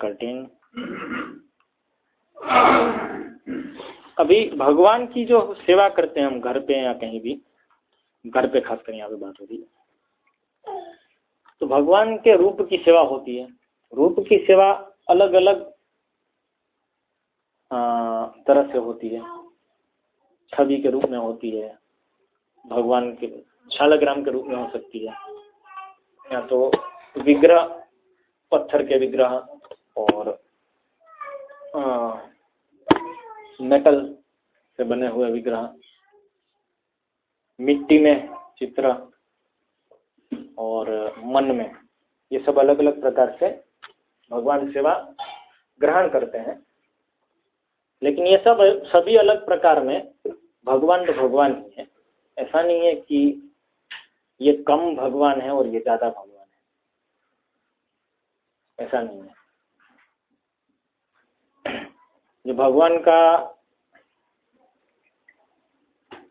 अभी भगवान की जो सेवा करते हैं हम घर पे या कहीं भी घर पे खास कर यहाँ पे बात होती है तो भगवान के रूप की सेवा होती है। रूप की सेवा अलग अलग तरह से होती है। छवि के रूप में होती है भगवान के शालग्राम के रूप में हो सकती है। या तो विग्रह पत्थर के विग्रह और आ, मेटल से बने हुए विग्रह, मिट्टी में चित्र और मन में, ये सब अलग अलग प्रकार से भगवान सेवा ग्रहण करते हैं। लेकिन ये सब, सभी अलग प्रकार में भगवान तो भगवान ही है। ऐसा नहीं है कि ये कम भगवान है और ये ज़्यादा भगवान है। ऐसा नहीं है। जो भगवान का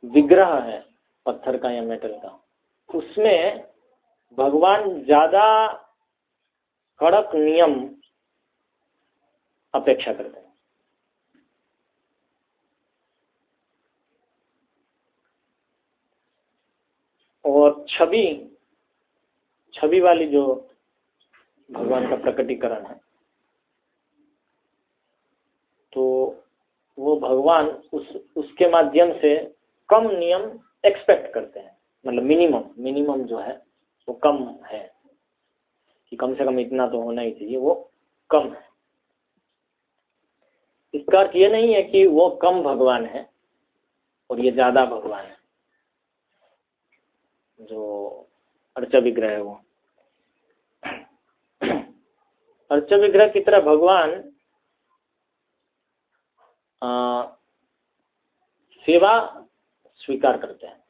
विग्रह है, पत्थर का या मेटल का, उसमें भगवान ज़्यादा कड़क नियम अपेक्षा करते हैं। और छवि छवि वाली जो भगवान का प्रकटीकरण है तो वो भगवान उस, उसके माध्यम से कम नियम एक्सपेक्ट करते हैं। मतलब मिनिमम मिनिमम जो है, वो कम है। कि कम से कम इतना तो होना ही चाहिए, वो कम है। इसका अर्थ ये नहीं है कि वो कम भगवान है और ये ज़्यादा भगवान है। जो अर्च विग्रह है वो। अर्च विग्रह की तरह भगवान सेवा स्वीकार करते हैं।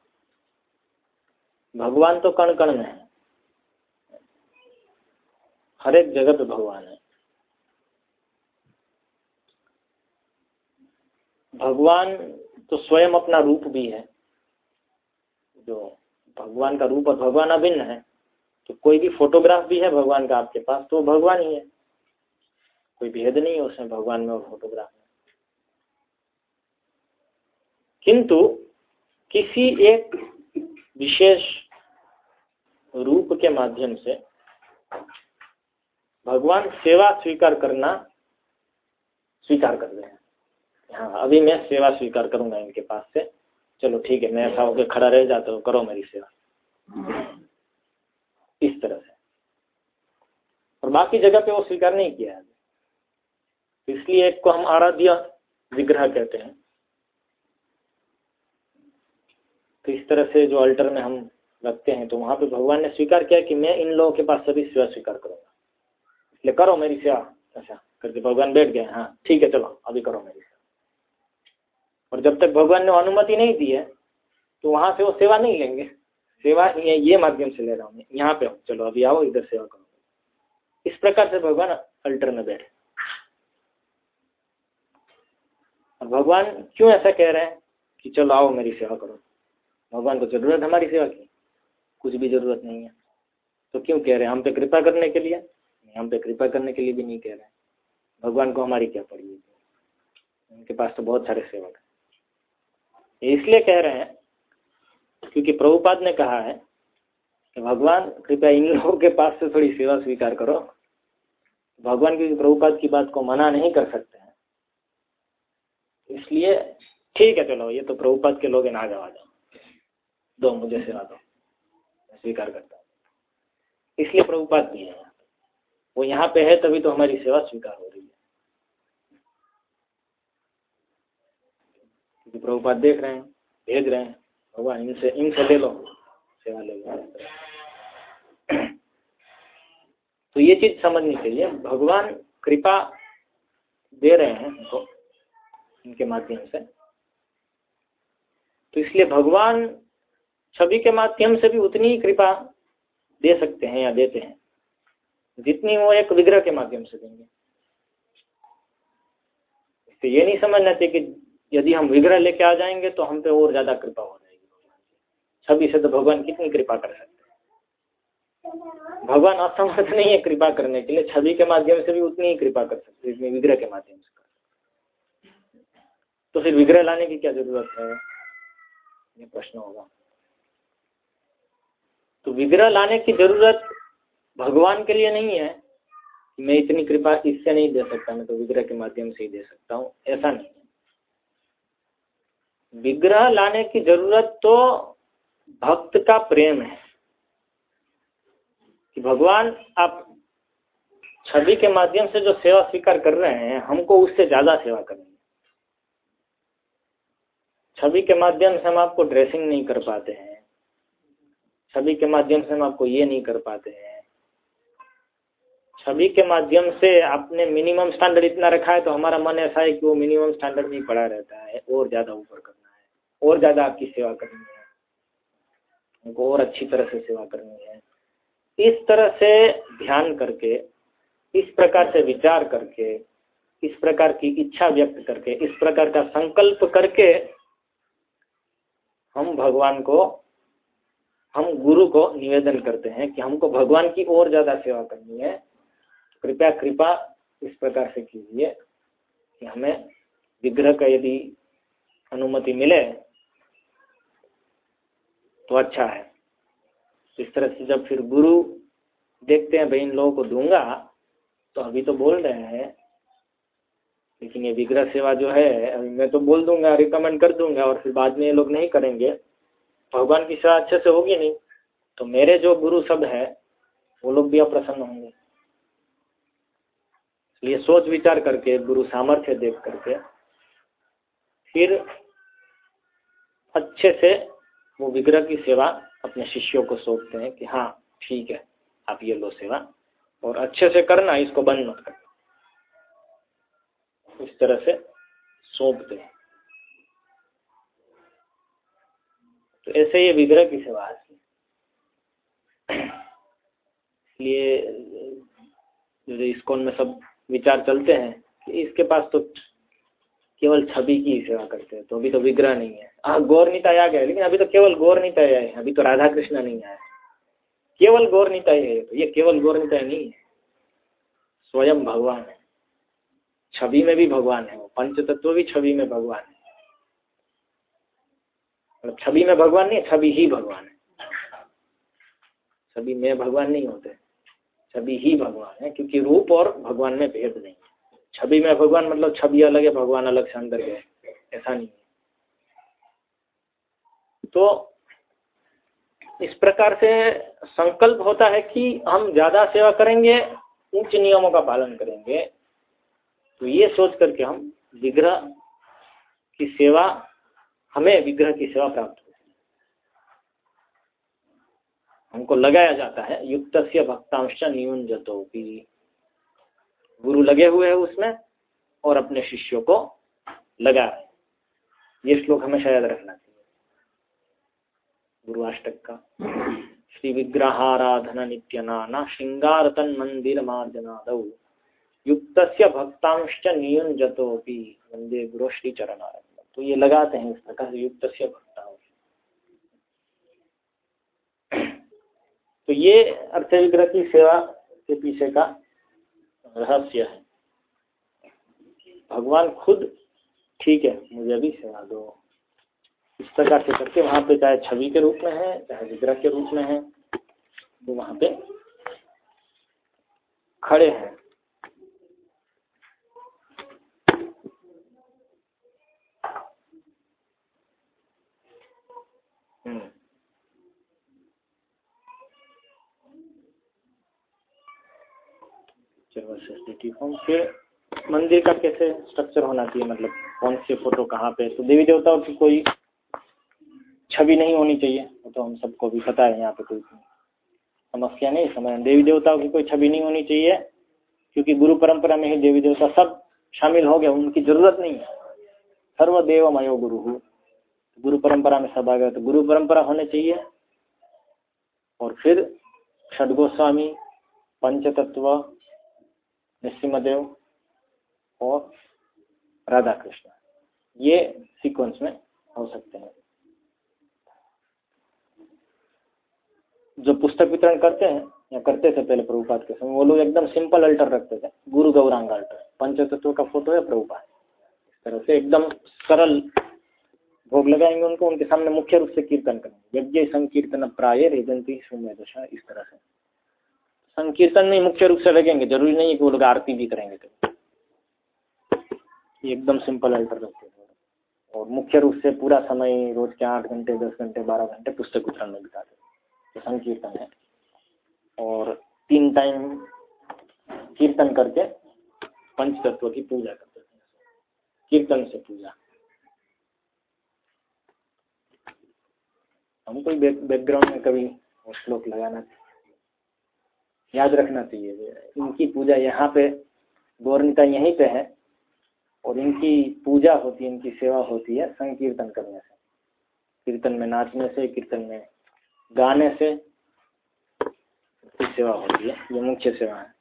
भगवान तो कण कण में है। हर एक जगह पे भगवान है। भगवान तो स्वयं अपना रूप भी है। जो भगवान का रूप और भगवान अभिन्न है तो कोई भी फोटोग्राफ भी है भगवान का आपके पास तो भगवान ही है। कोई भेद नहीं है उसमें, भगवान में और फोटोग्राफ में किंतु किसी एक विशेष रूप के माध्यम से भगवान सेवा स्वीकार करना स्वीकार कर रहे हैं। हाँ अभी मैं सेवा स्वीकार करूँगा इनके पास से। चलो ठीक है, मैं ऐसा होकर खड़ा रह जाता हूँ, करो मेरी सेवा। इस तरह से। और बाकी जगह पे वो स्वीकार नहीं किया है। इसलिए एक को हम आराध्य विग्रह कहते हैं। तो इस तरह से जो अल्टर में हम रखते हैं तो वहाँ पे भगवान ने स्वीकार किया कि मैं इन लोगों के पास सभी सेवा स्वीकार करूँगा। इसलिए करो मेरी सेवा अच्छा करके भगवान बैठ गए हाँ ठीक है चलो अभी करो मेरी सेवा। और जब तक भगवान ने अनुमति नहीं दी है तो वहाँ से वो सेवा नहीं लेंगे। सेवा ये, ये माध्यम से ले रहा हूँ यहाँ पे हूँ चलो अभी आओ इधर सेवा करो। इस प्रकार से भगवान अल्टर में बैठे। और भगवान क्यों ऐसा कह रहे हैं कि चलो आओ मेरी सेवा करो? भगवान को ज़रूरत हमारी सेवा की। कुछ भी ज़रूरत नहीं है। तो क्यों कह रहे हैं, हम पे कृपा करने के लिए? हम पे कृपा करने के लिए भी नहीं कह रहे हैं। भगवान को हमारी क्या पड़ी है? उनके पास तो बहुत सारे सेवक हैं। इसलिए कह रहे हैं, क्योंकि प्रभुपाद ने कहा है कि भगवान, कृपया इन लोगों के पास से थोड़ी सेवा स्वीकार करो। भगवान क्योंकि प्रभुपाद की बात को मना नहीं कर सकते हैं। इसलिए, ठीक है, चलो, ये तो प्रभुपाद के लोग ना जाओ जाओ। दो मुझे सेवा दो। स्वीकार करता हूँ। इसलिए प्रभुपाद दिए हैं। वो यहाँ पे है तभी तो हमारी सेवा स्वीकार हो रही है। क्योंकि देख रहे हैं, भेज रहे हैं, भगवान इनसे इनसे ले लो, सेवा ले लो। तो ये चीज़ समझनी चाहिए। भगवान कृपा दे रहे हैं हमको इनके माध्यम से। तो इसलिए भगवान छवि के माध्यम से भी उतनी ही कृपा दे सकते हैं या देते हैं। जितनी वो एक विग्रह के माध्यम से देंगे। इससे ये नहीं समझना चाहिए कि यदि हम विग्रह लेके आ जाएँगे तो हम पे और ज़्यादा कृपा हो जाएगी। छवि से तो भगवान कितनी कृपा कर सकते हैं? भगवान असमर्थ नहीं है कृपा करने के लिए। छवि के माध्यम से भी उतनी ही कृपा कर सकते जितनी विग्रह के माध्यम से तो फिर विग्रह लाने की क्या ज़रूरत है? ये प्रश्न होगा। तो विग्रह लाने की ज़रूरत भगवान के लिए नहीं है मैं इतनी कृपा इससे नहीं दे सकता, मैं तो विग्रह के माध्यम से ही दे सकता हूँ, ऐसा नहीं विग्रह लाने की ज़रूरत तो भक्त का प्रेम है कि भगवान आप छवि के माध्यम से जो सेवा स्वीकार कर रहे हैं, हमको उससे ज़्यादा सेवा करनी है। छवि के माध्यम से हम आपको ड्रेसिंग नहीं कर पाते हैं छवि के माध्यम से हम आपको ये नहीं कर पाते हैं। छवि के माध्यम से आपने मिनिमम स्टैंडर्ड इतना रखा है तो हमारा मन ऐसा है कि वो मिनिमम स्टैंडर्ड में पड़ा रहता है, और ज़्यादा ऊपर करना है, और ज़्यादा आपकी सेवा करनी है उनको और अच्छी तरह से सेवा करनी है। इस तरह से ध्यान करके, इस प्रकार से विचार करके, इस प्रकार की इच्छा व्यक्त करके, इस प्रकार का संकल्प करके हम भगवान को हम गुरु को निवेदन करते हैं कि हमको भगवान की और ज़्यादा सेवा करनी है। कृपया, कृपा इस प्रकार से कीजिए कि हमें विग्रह का यदि अनुमति मिले तो अच्छा है। इस तरह से जब फिर गुरु देखते हैं, भाई, इन लोगों को दूँगा तो अभी तो बोल रहे हैं, लेकिन ये विग्रह सेवा जो है, अभी मैं तो बोल दूँगा रिकमेंड कर दूँगा और फिर बाद में ये लोग नहीं करेंगे। भगवान की सेवा अच्छे से होगी नहीं तो मेरे जो गुरु सब है, वो लोग भी अप्रसन्न होंगे। ये सोच विचार करके, गुरु सामर्थ्य देख करके, फिर अच्छे से वो विग्रह की सेवा अपने शिष्यों को सौंपते हैं कि हाँ ठीक है, आप ये लो सेवा, और अच्छे से करना, इसको बंद मत करना। इस तरह से सौंपते हैं। तो ऐसे ये विग्रह की सेवा है। इसलिए, जो इसकोन में सब विचार चलते हैं, कि इसके पास तो केवल छवि की सेवा करते हैं तो अभी तो विग्रह नहीं है। हाँ गौर निताय आ गया लेकिन अभी तो केवल गौर निताय है, अभी तो राधा कृष्ण नहीं आया। केवल गौर निताय है तो ये केवल गौर निताय नहीं है। स्वयं भगवान है। छवि में भी भगवान है वो पंच तत्व भी छवि में भगवान है। मतलब छवि में भगवान नहीं, छवि ही भगवान है। छवि में भगवान नहीं होते, छवि ही भगवान है, क्योंकि रूप और भगवान में भेद नहीं छवि में भगवान मतलब छवि अलग है, भगवान अलग से अंदर गए, ऐसा नहीं है। तो इस प्रकार से संकल्प होता है कि हम ज़्यादा सेवा करेंगे, उच्च नियमों का पालन करेंगे। तो ये सोच करके हम विग्रह की सेवा हमें विग्रह की सेवा प्राप्त होती है। हमको लगाया जाता है युक्त से भक्तांश नियुंजतो गुरु लगे हुए हैं उसमें और अपने शिष्यों को लगा रहे ये श्लोक हमें शायद रखना चाहिए। गुरुअष्टक का। श्री विग्रहाराधन नित्य नाना श्रृंगार तन मंदिर मार्जनाद। युक्त भक्तांश नियुंजतो भी वंदे गुरु श्री चरण तो ये लगाते हैं इस प्रकार से युक्त भक्तांश तो ये अर्थ विग्रह की सेवा के पीछे का रहस्य है। भगवान खुद ठीक है, मुझे अभी सेवा दो। इस प्रकार से करके वहाँ पे चाहे छवि के रूप में है, चाहे विग्रह के रूप में है तो वहाँ पे खड़े हैं। चलो फिर मंदिर का कैसे स्ट्रक्चर होना चाहिए? मतलब कौन से फ़ोटो कहाँ पे? तो देवी देवताओं की कोई छवि नहीं होनी चाहिए। वो तो हम सबको भी पता है, यहाँ पे कोई समस्या नहीं समझ देवी देवताओं की कोई छवि नहीं होनी चाहिए, क्योंकि गुरु परंपरा में ही देवी देवता सब शामिल हो गए, उनकी ज़रूरत नहीं है। सर्वदेव मयो गुरु। गुरु परंपरा में सब आ गए तो गुरु परंपरा होने चाहिए। और फिर छठ गोस्वामी तत्व और राधा कृष्ण ये सीक्वेंस में हो सकते हैं। जो पुस्तक वितरण करते हैं, या करते थे पहले प्रभुपात के समय, वो लोग एकदम सिंपल अल्टर रखते थे। गुरु गौरांग अल्टर पंच तत्व का फ़ोटो है प्रभुपात इस तरह से एकदम सरल भोग लगाएँगे उनको, उनके सामने मुख्य रूप से कीर्तन करेंगे। यज्ञ संकीर्तन प्राय रेजंती सुमे दशा इस तरह से। संकीर्तन में मुख्य रूप से लगेंगे ज़रूरी नहीं है कि वो लोग आरती भी करेंगे तो एकदम सिंपल अल्टर रखते थे और मुख्य रूप से पूरा समय रोज के आठ घंटे, दस घंटे, बारह घंटे पुस्तक वितरण में बिताते तो संकीर्तन है। और तीन टाइम कीर्तन करके पंच तत्व की पूजा करते थे कीर्तन से पूजा। हमको बैकग्राउंड में कभी श्लोक लगाना याद रखना चाहिए। इनकी पूजा यहाँ पे गौरनिता यहीं पे है और इनकी पूजा होती है, इनकी सेवा होती है संकीर्तन करने से। कीर्तन में नाचने से, कीर्तन में गाने से सेवा होती है। ये मुख्य सेवा है।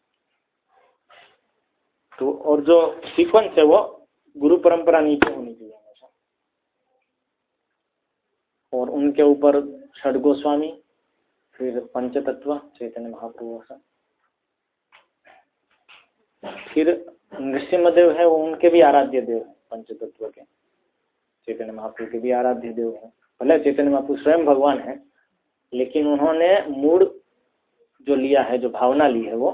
तो और जो सीक्वेंस है, वो गुरु परंपरा नीचे होनी चाहिए। हमेशा और उनके ऊपर षड गोस्वामी फिर पंचतत्व चैतन्य महाप्रभु फिर नृसिंहदेव है, वो उनके भी आराध्य देव है पंचतत्व के। चैतन्य महाप्रभु के भी आराध्य देव है। भले चैतन्य महाप्रभु स्वयं भगवान है, लेकिन उन्होंने मूड जो लिया है, जो भावना ली है, वो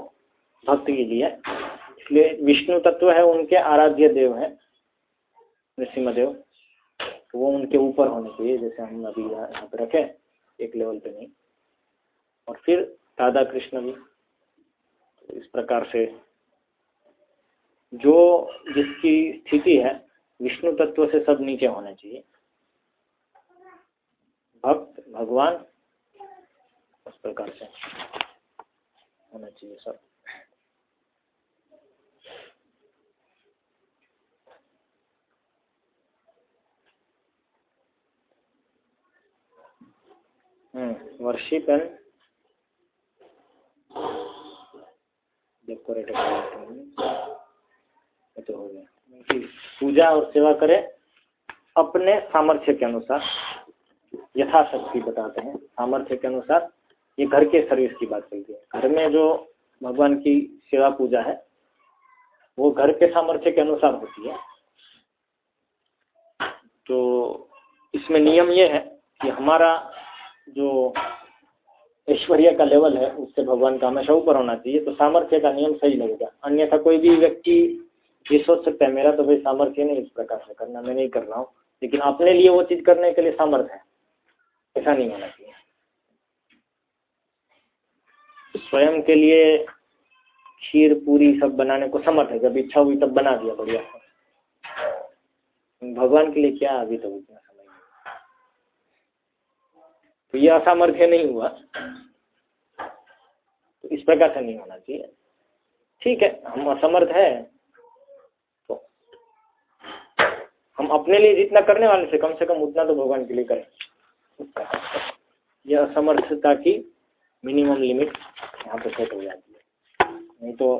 भक्त के लिए। इसलिए विष्णु तत्व है, उनके आराध्य देव है नृसिंहदेव तो वो उनके ऊपर होने चाहिए, जैसे हम अभी यहाँ पे रखे, एक लेवल पे नहीं। और फिर राधा कृष्ण भी तो इस प्रकार से जो जिसकी स्थिति है, विष्णु तत्व से सब नीचे होने चाहिए। भक्त, भगवान, उस प्रकार से होना चाहिए सब। वर्शिप एंड डेकोरेटिव तो हो। गया। पूजा और सेवा करें अपने सामर्थ्य के अनुसार। यथाशक्ति बताते हैं। सामर्थ्य के अनुसार ये घर के सर्विस की बात चलती है। घर में जो भगवान की सेवा पूजा है, वो घर के सामर्थ्य के अनुसार होती है। तो इसमें नियम ये है कि हमारा जो ऐश्वर्य का लेवल है, उससे भगवान का हमेशा ऊपर होना चाहिए तो सामर्थ्य का नियम सही लगेगा। अन्यथा कोई भी व्यक्ति ये सोच सकता है, मेरा तो भाई सामर्थ्य नहीं इस प्रकार से करना, मैं नहीं कर रहा हूँ, लेकिन अपने लिए वो चीज़ करने के लिए सामर्थ्य है। ऐसा नहीं होना चाहिए। स्वयं के लिए खीर, पूरी सब बनाने को समर्थ है, जब इच्छा हुई तब बना दिया, बढ़िया। भगवान के लिए क्या अभी तो इतना तो ये असामर्थ्य नहीं हुआ। तो इस प्रकार से नहीं होना चाहिए। ठीक है, हम असमर्थ है। तो हम अपने लिए जितना करने वाले से कम से कम उतना तो भगवान के लिए करें। यह असमर्थता की मिनिमम लिमिट यहाँ पे सेट हो जाती है। नहीं तो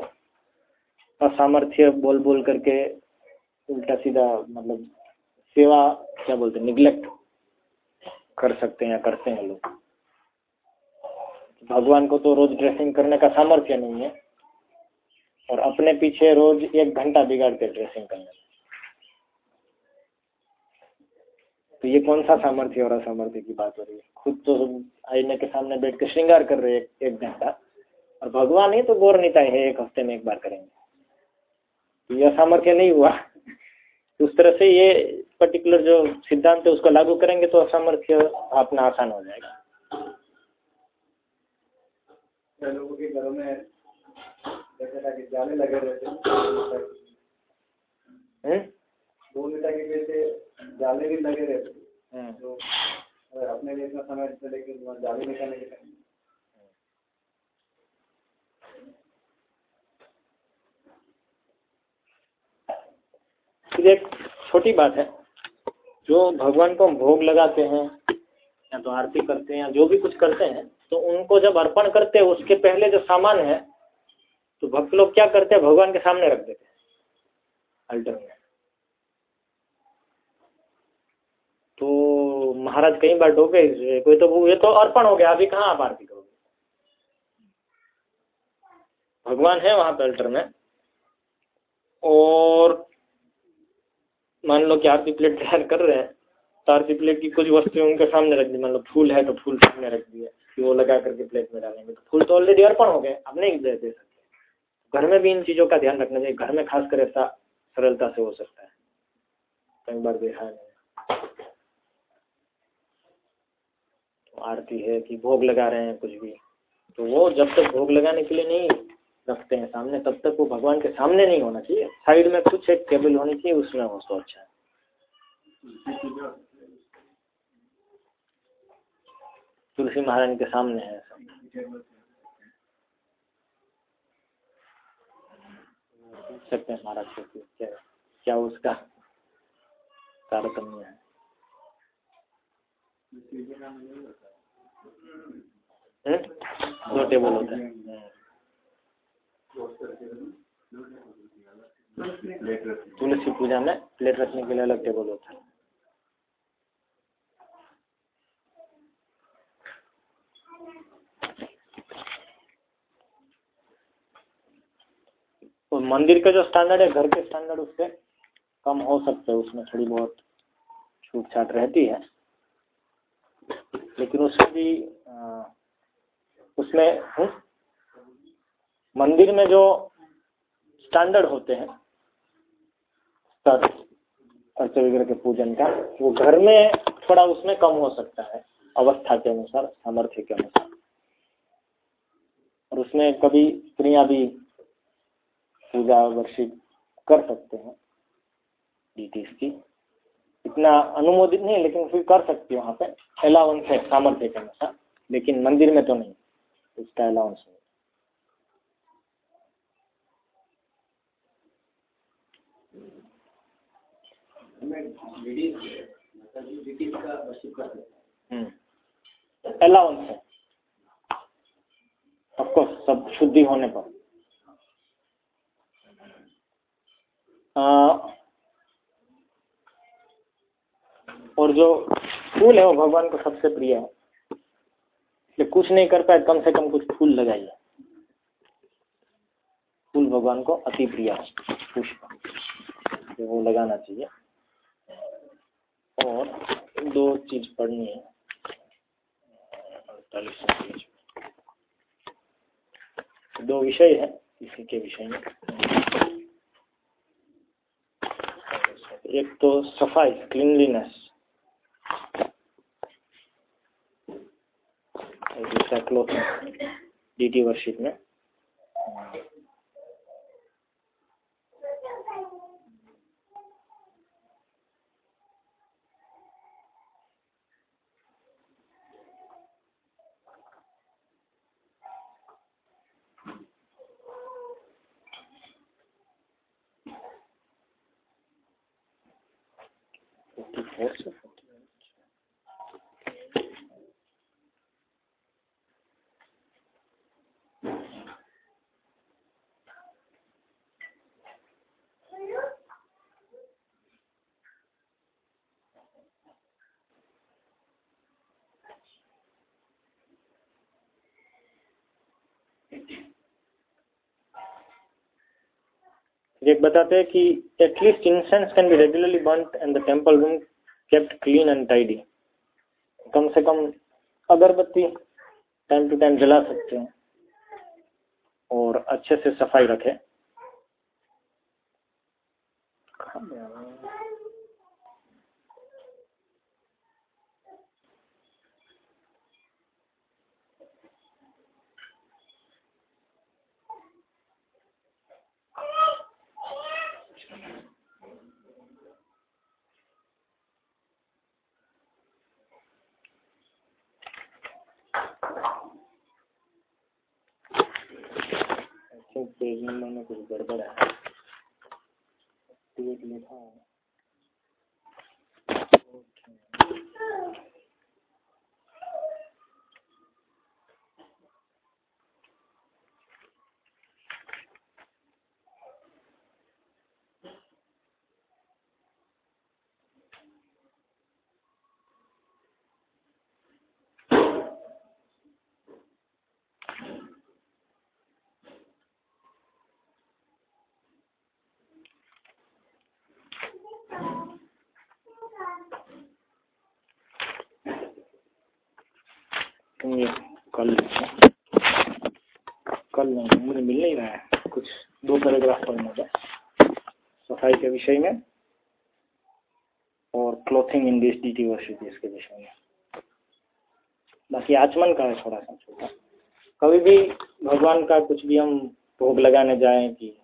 असामर्थ्य बोल बोल करके उल्टा सीधा मतलब सेवा, क्या बोलते हैं निग्लेक्ट कर सकते हैं या करते हैं लोग। भगवान को तो रोज ड्रेसिंग करने का सामर्थ्य नहीं है, और अपने पीछे रोज एक घंटा बिगाड़ के ड्रेसिंग करने तो ये कौन सा सामर्थ्य और असामर्थ्य की बात हो रही है? खुद तो आईने के सामने बैठ के श्रृंगार कर रहे हैं एक घंटा, और भगवान ही तो गौर निताय है, एक हफ़्ते में एक बार करेंगे। तो यह सामर्थ्य नहीं हुआ। उस तरह से ये पर्टिकुलर जो सिद्धांत है उसको लागू करेंगे तो असामर्थ्य अपना आसान हो जाएगा। लोगों के घरों में जाले लगे रहते हैं के जाले भी लगे रहते हम्म। तो अपने लिए इतना समय चले जाले निकालने के टाइम एक छोटी बात है। जो भगवान को भोग लगाते हैं, या तो आरती करते हैं, या जो भी कुछ करते हैं तो उनको जब अर्पण करते हैं, उसके पहले जो सामान है तो भक्त लोग क्या करते हैं? भगवान के सामने रख देते हैं अल्टर में। तो महाराज कई बार डोके कोई तो ये तो अर्पण हो गया, अभी कहाँ आप आरती करोगे? भगवान है वहाँ पे अल्टर में, और मान लो कि आरती प्लेट तैयार कर रहे हैं तो आरती प्लेट की कुछ वस्तुएँ उनके सामने रख दी। मान लो फूल है तो फूल सामने रख दिए, कि वो लगा करके प्लेट में डालेंगे। तो फूल तो ऑलरेडी अर्पण हो गए, अब नहीं दे दे सकते। घर में भी इन चीज़ों का ध्यान रखना चाहिए। घर में खास कर ऐसा सरलता से हो सकता है। कई बार देखा है तो आरती है कि भोग लगा रहे हैं कुछ भी। तो वो जब तक भोग लगाने के लिए नहीं रखते हैं सामने, तब तक वो भगवान के सामने नहीं होना चाहिए। साइड में कुछ एक टेबल होनी चाहिए, उसमें हो तो अच्छा है। तुलसी महारानी के सामने है सब। सकते हैं महाराज से क्या क्या उसका तारतम्य है? दो टेबल होता है। तुलसी पूजा में प्लेट रखने के लिए अलग टेबल होता है तो मंदिर का जो स्टैंडर्ड है, घर के स्टैंडर्ड उससे कम हो सकते हैं, उसमें थोड़ी बहुत छूट छाट रहती है लेकिन उसमें भी उसमें हुँ? मंदिर में जो स्टैंडर्ड होते हैं अर्च वगैरह के पूजन का, वो घर में थोड़ा उसमें कम हो सकता है, अवस्था के अनुसार, सामर्थ्य के अनुसार। और उसमें कभी स्त्रियाँ भी पूजा वर्षित कर सकते हैं डीटीज की। इतना अनुमोदित नहीं, लेकिन फिर कर सकती है वहाँ पे अलाउंस है, सामर्थ्य के अनुसार, लेकिन मंदिर में तो नहीं, उसका अलाउंस नहीं। अलाउंस हम्म। है। ऑफकोर्स सब शुद्धि होने पर। आ, और जो फूल है वो भगवान को सबसे प्रिय है। कि कुछ नहीं कर पाए कम से कम कुछ फूल लगाइए। फूल भगवान को अति प्रिय पुष्प। वो लगाना चाहिए। और दो चीज़ पढ़नी है। अड़तालीस दो विषय है इसी के विषय में। एक तो सफ़ाई क्लीनलीनेस दूसरा क्लोथ डी वर्शिप में। बताते हैं कि at least incense can be regularly burn and the temple room kept clean and tidy. कम से कम अगरबत्ती टाइम टू टाइम जला सकते हैं और अच्छे से सफ़ाई रखें। पेज में कुछ गड़बड़ है। लिखा है। ये कल कल मुझे मिल नहीं रहा है। कुछ दो पैराग्राफ पढ़ना था सफ़ाई के विषय में और clothing in this the worship इसके विषय में। बाकी आचमन का है थोड़ा सा। छोटा कभी भी भगवान का कुछ भी हम भोग लगाने जाएँ कि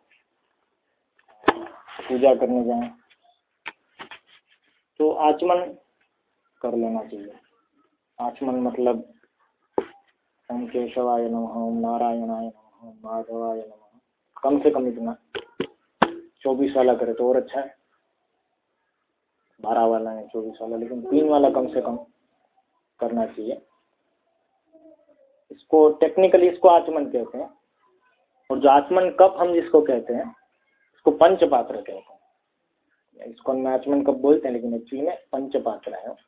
पूजा करने जाएँ तो आचमन कर लेना चाहिए। आचमन मतलब ओम केशवाय नम, ओम नारायणाय नम, ओम माधवाय नम। कम से कम इतना। चौबीस वाला करे तो और अच्छा है। बारह वाला है, चौबीस वाला, लेकिन तीन वाला कम से कम करना चाहिए। इसको टेक्निकली इसको आचमन कहते हैं। और जो आचमन कप हम जिसको कहते हैं, इसको पंचपात्र कहते हैं। इसको हम आचमन कप बोलते हैं, लेकिन एक्चुअली में पंचपात्र है।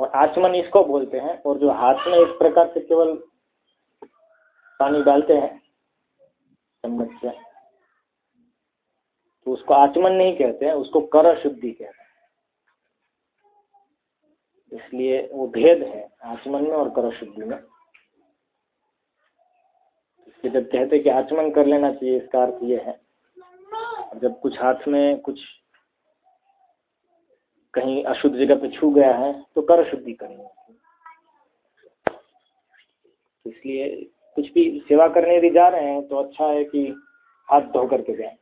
और आचमन इसको बोलते हैं और जो हाथ में एक प्रकार से केवल पानी डालते हैं, चम्मच से तो उसको आचमन नहीं कहते हैं, उसको कर शुद्धि कहते हैं। इसलिए वो भेद है आचमन में और कर शुद्धि में। इसलिए जब कहते कि आचमन कर लेना चाहिए, इसका अर्थ ये है। जब कुछ हाथ में कुछ कहीं अशुद्ध जगह पे छू गया है तो कर शुद्धि करेंगे तो इसलिए कुछ भी सेवा करने यदि जा रहे हैं तो अच्छा है कि हाथ धो करके जाए।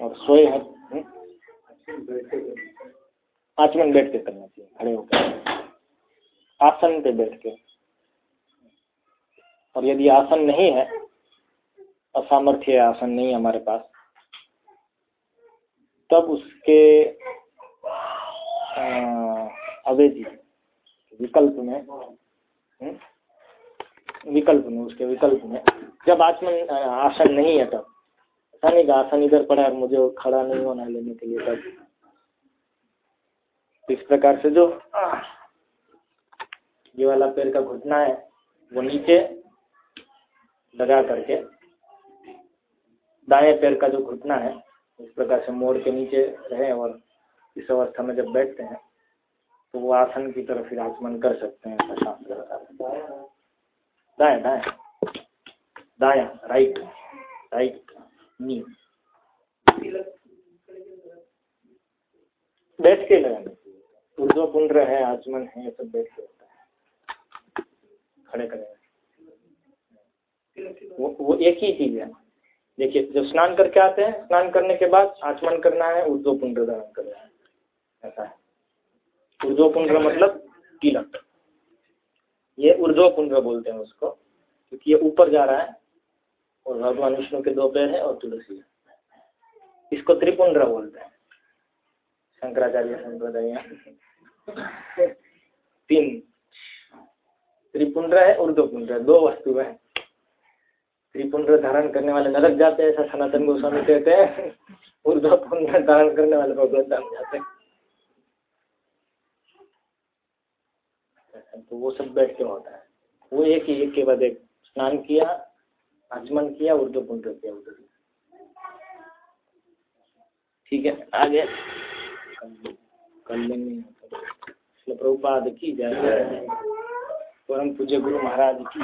और सोए है हम्म? आचमन बैठ के करना चाहिए, खड़े होकर। आसन पे बैठ के। और यदि आसन नहीं है असामर्थ्य आसन नहीं हमारे पास। तब उसके अवेजी विकल्प में हम्म, विकल्प में उसके विकल्प में। जब आचमन आसन नहीं है तब। ऐसा नहीं आसन इधर पड़ा है मुझे खड़ा नहीं होना लेने के लिए तब। इस प्रकार से जो ये वाला पैर का घुटना है वो नीचे लगा करके दाएँ पैर का जो घुटना है इस प्रकार से मोड़ के नीचे रहे और इस अवस्था में जब बैठते हैं तो वो आसन की तरफ़ फिर आचमन कर सकते हैं, ऐसा है। दाएँ दाएँ दाया राइट राइट नी बैठ के लगाना ऊर्जो पुंड्र है आचमन है, सब बैठ के होता है। खड़े करेंगे वो वो एक ही चीज़ है। देखिए, जब स्नान करके आते हैं, स्नान करने के बाद आचमन करना है ऊर्जो पुंड्र धारण करना है। ऐसा है। ऊर्जो पुंड्र मतलब तिलक। ये ऊर्जो पुंड्र बोलते हैं उसको, क्योंकि ये ऊपर जा रहा है और भगवान विष्णु के दो पैर है और तुलसी है। इसको त्रिपुंड्र बोलते हैं। शंकराचार्य संप्रदाय। तीन। त्रिपुंड्र है ऊर्ध्वपुंड्र दो वस्तु है। त्रिपुंड्र धारण करने वाले नरक जाते हैं, ऐसा सनातन गोस्वामी कहते हैं। ऊर्ध्वपुंड्र धारण करने वाले भगवत धाम जाते हैं। तो वो सब बैठ के होता है। वो एक ही, एक के बाद एक स्नान किया, आचमन किया ऊर्ध्वपुंड्र किया, उधर ठीक है, आगे। कर लेंगे प्रभुपाद की जाए परम पूज्य गुरु महाराज की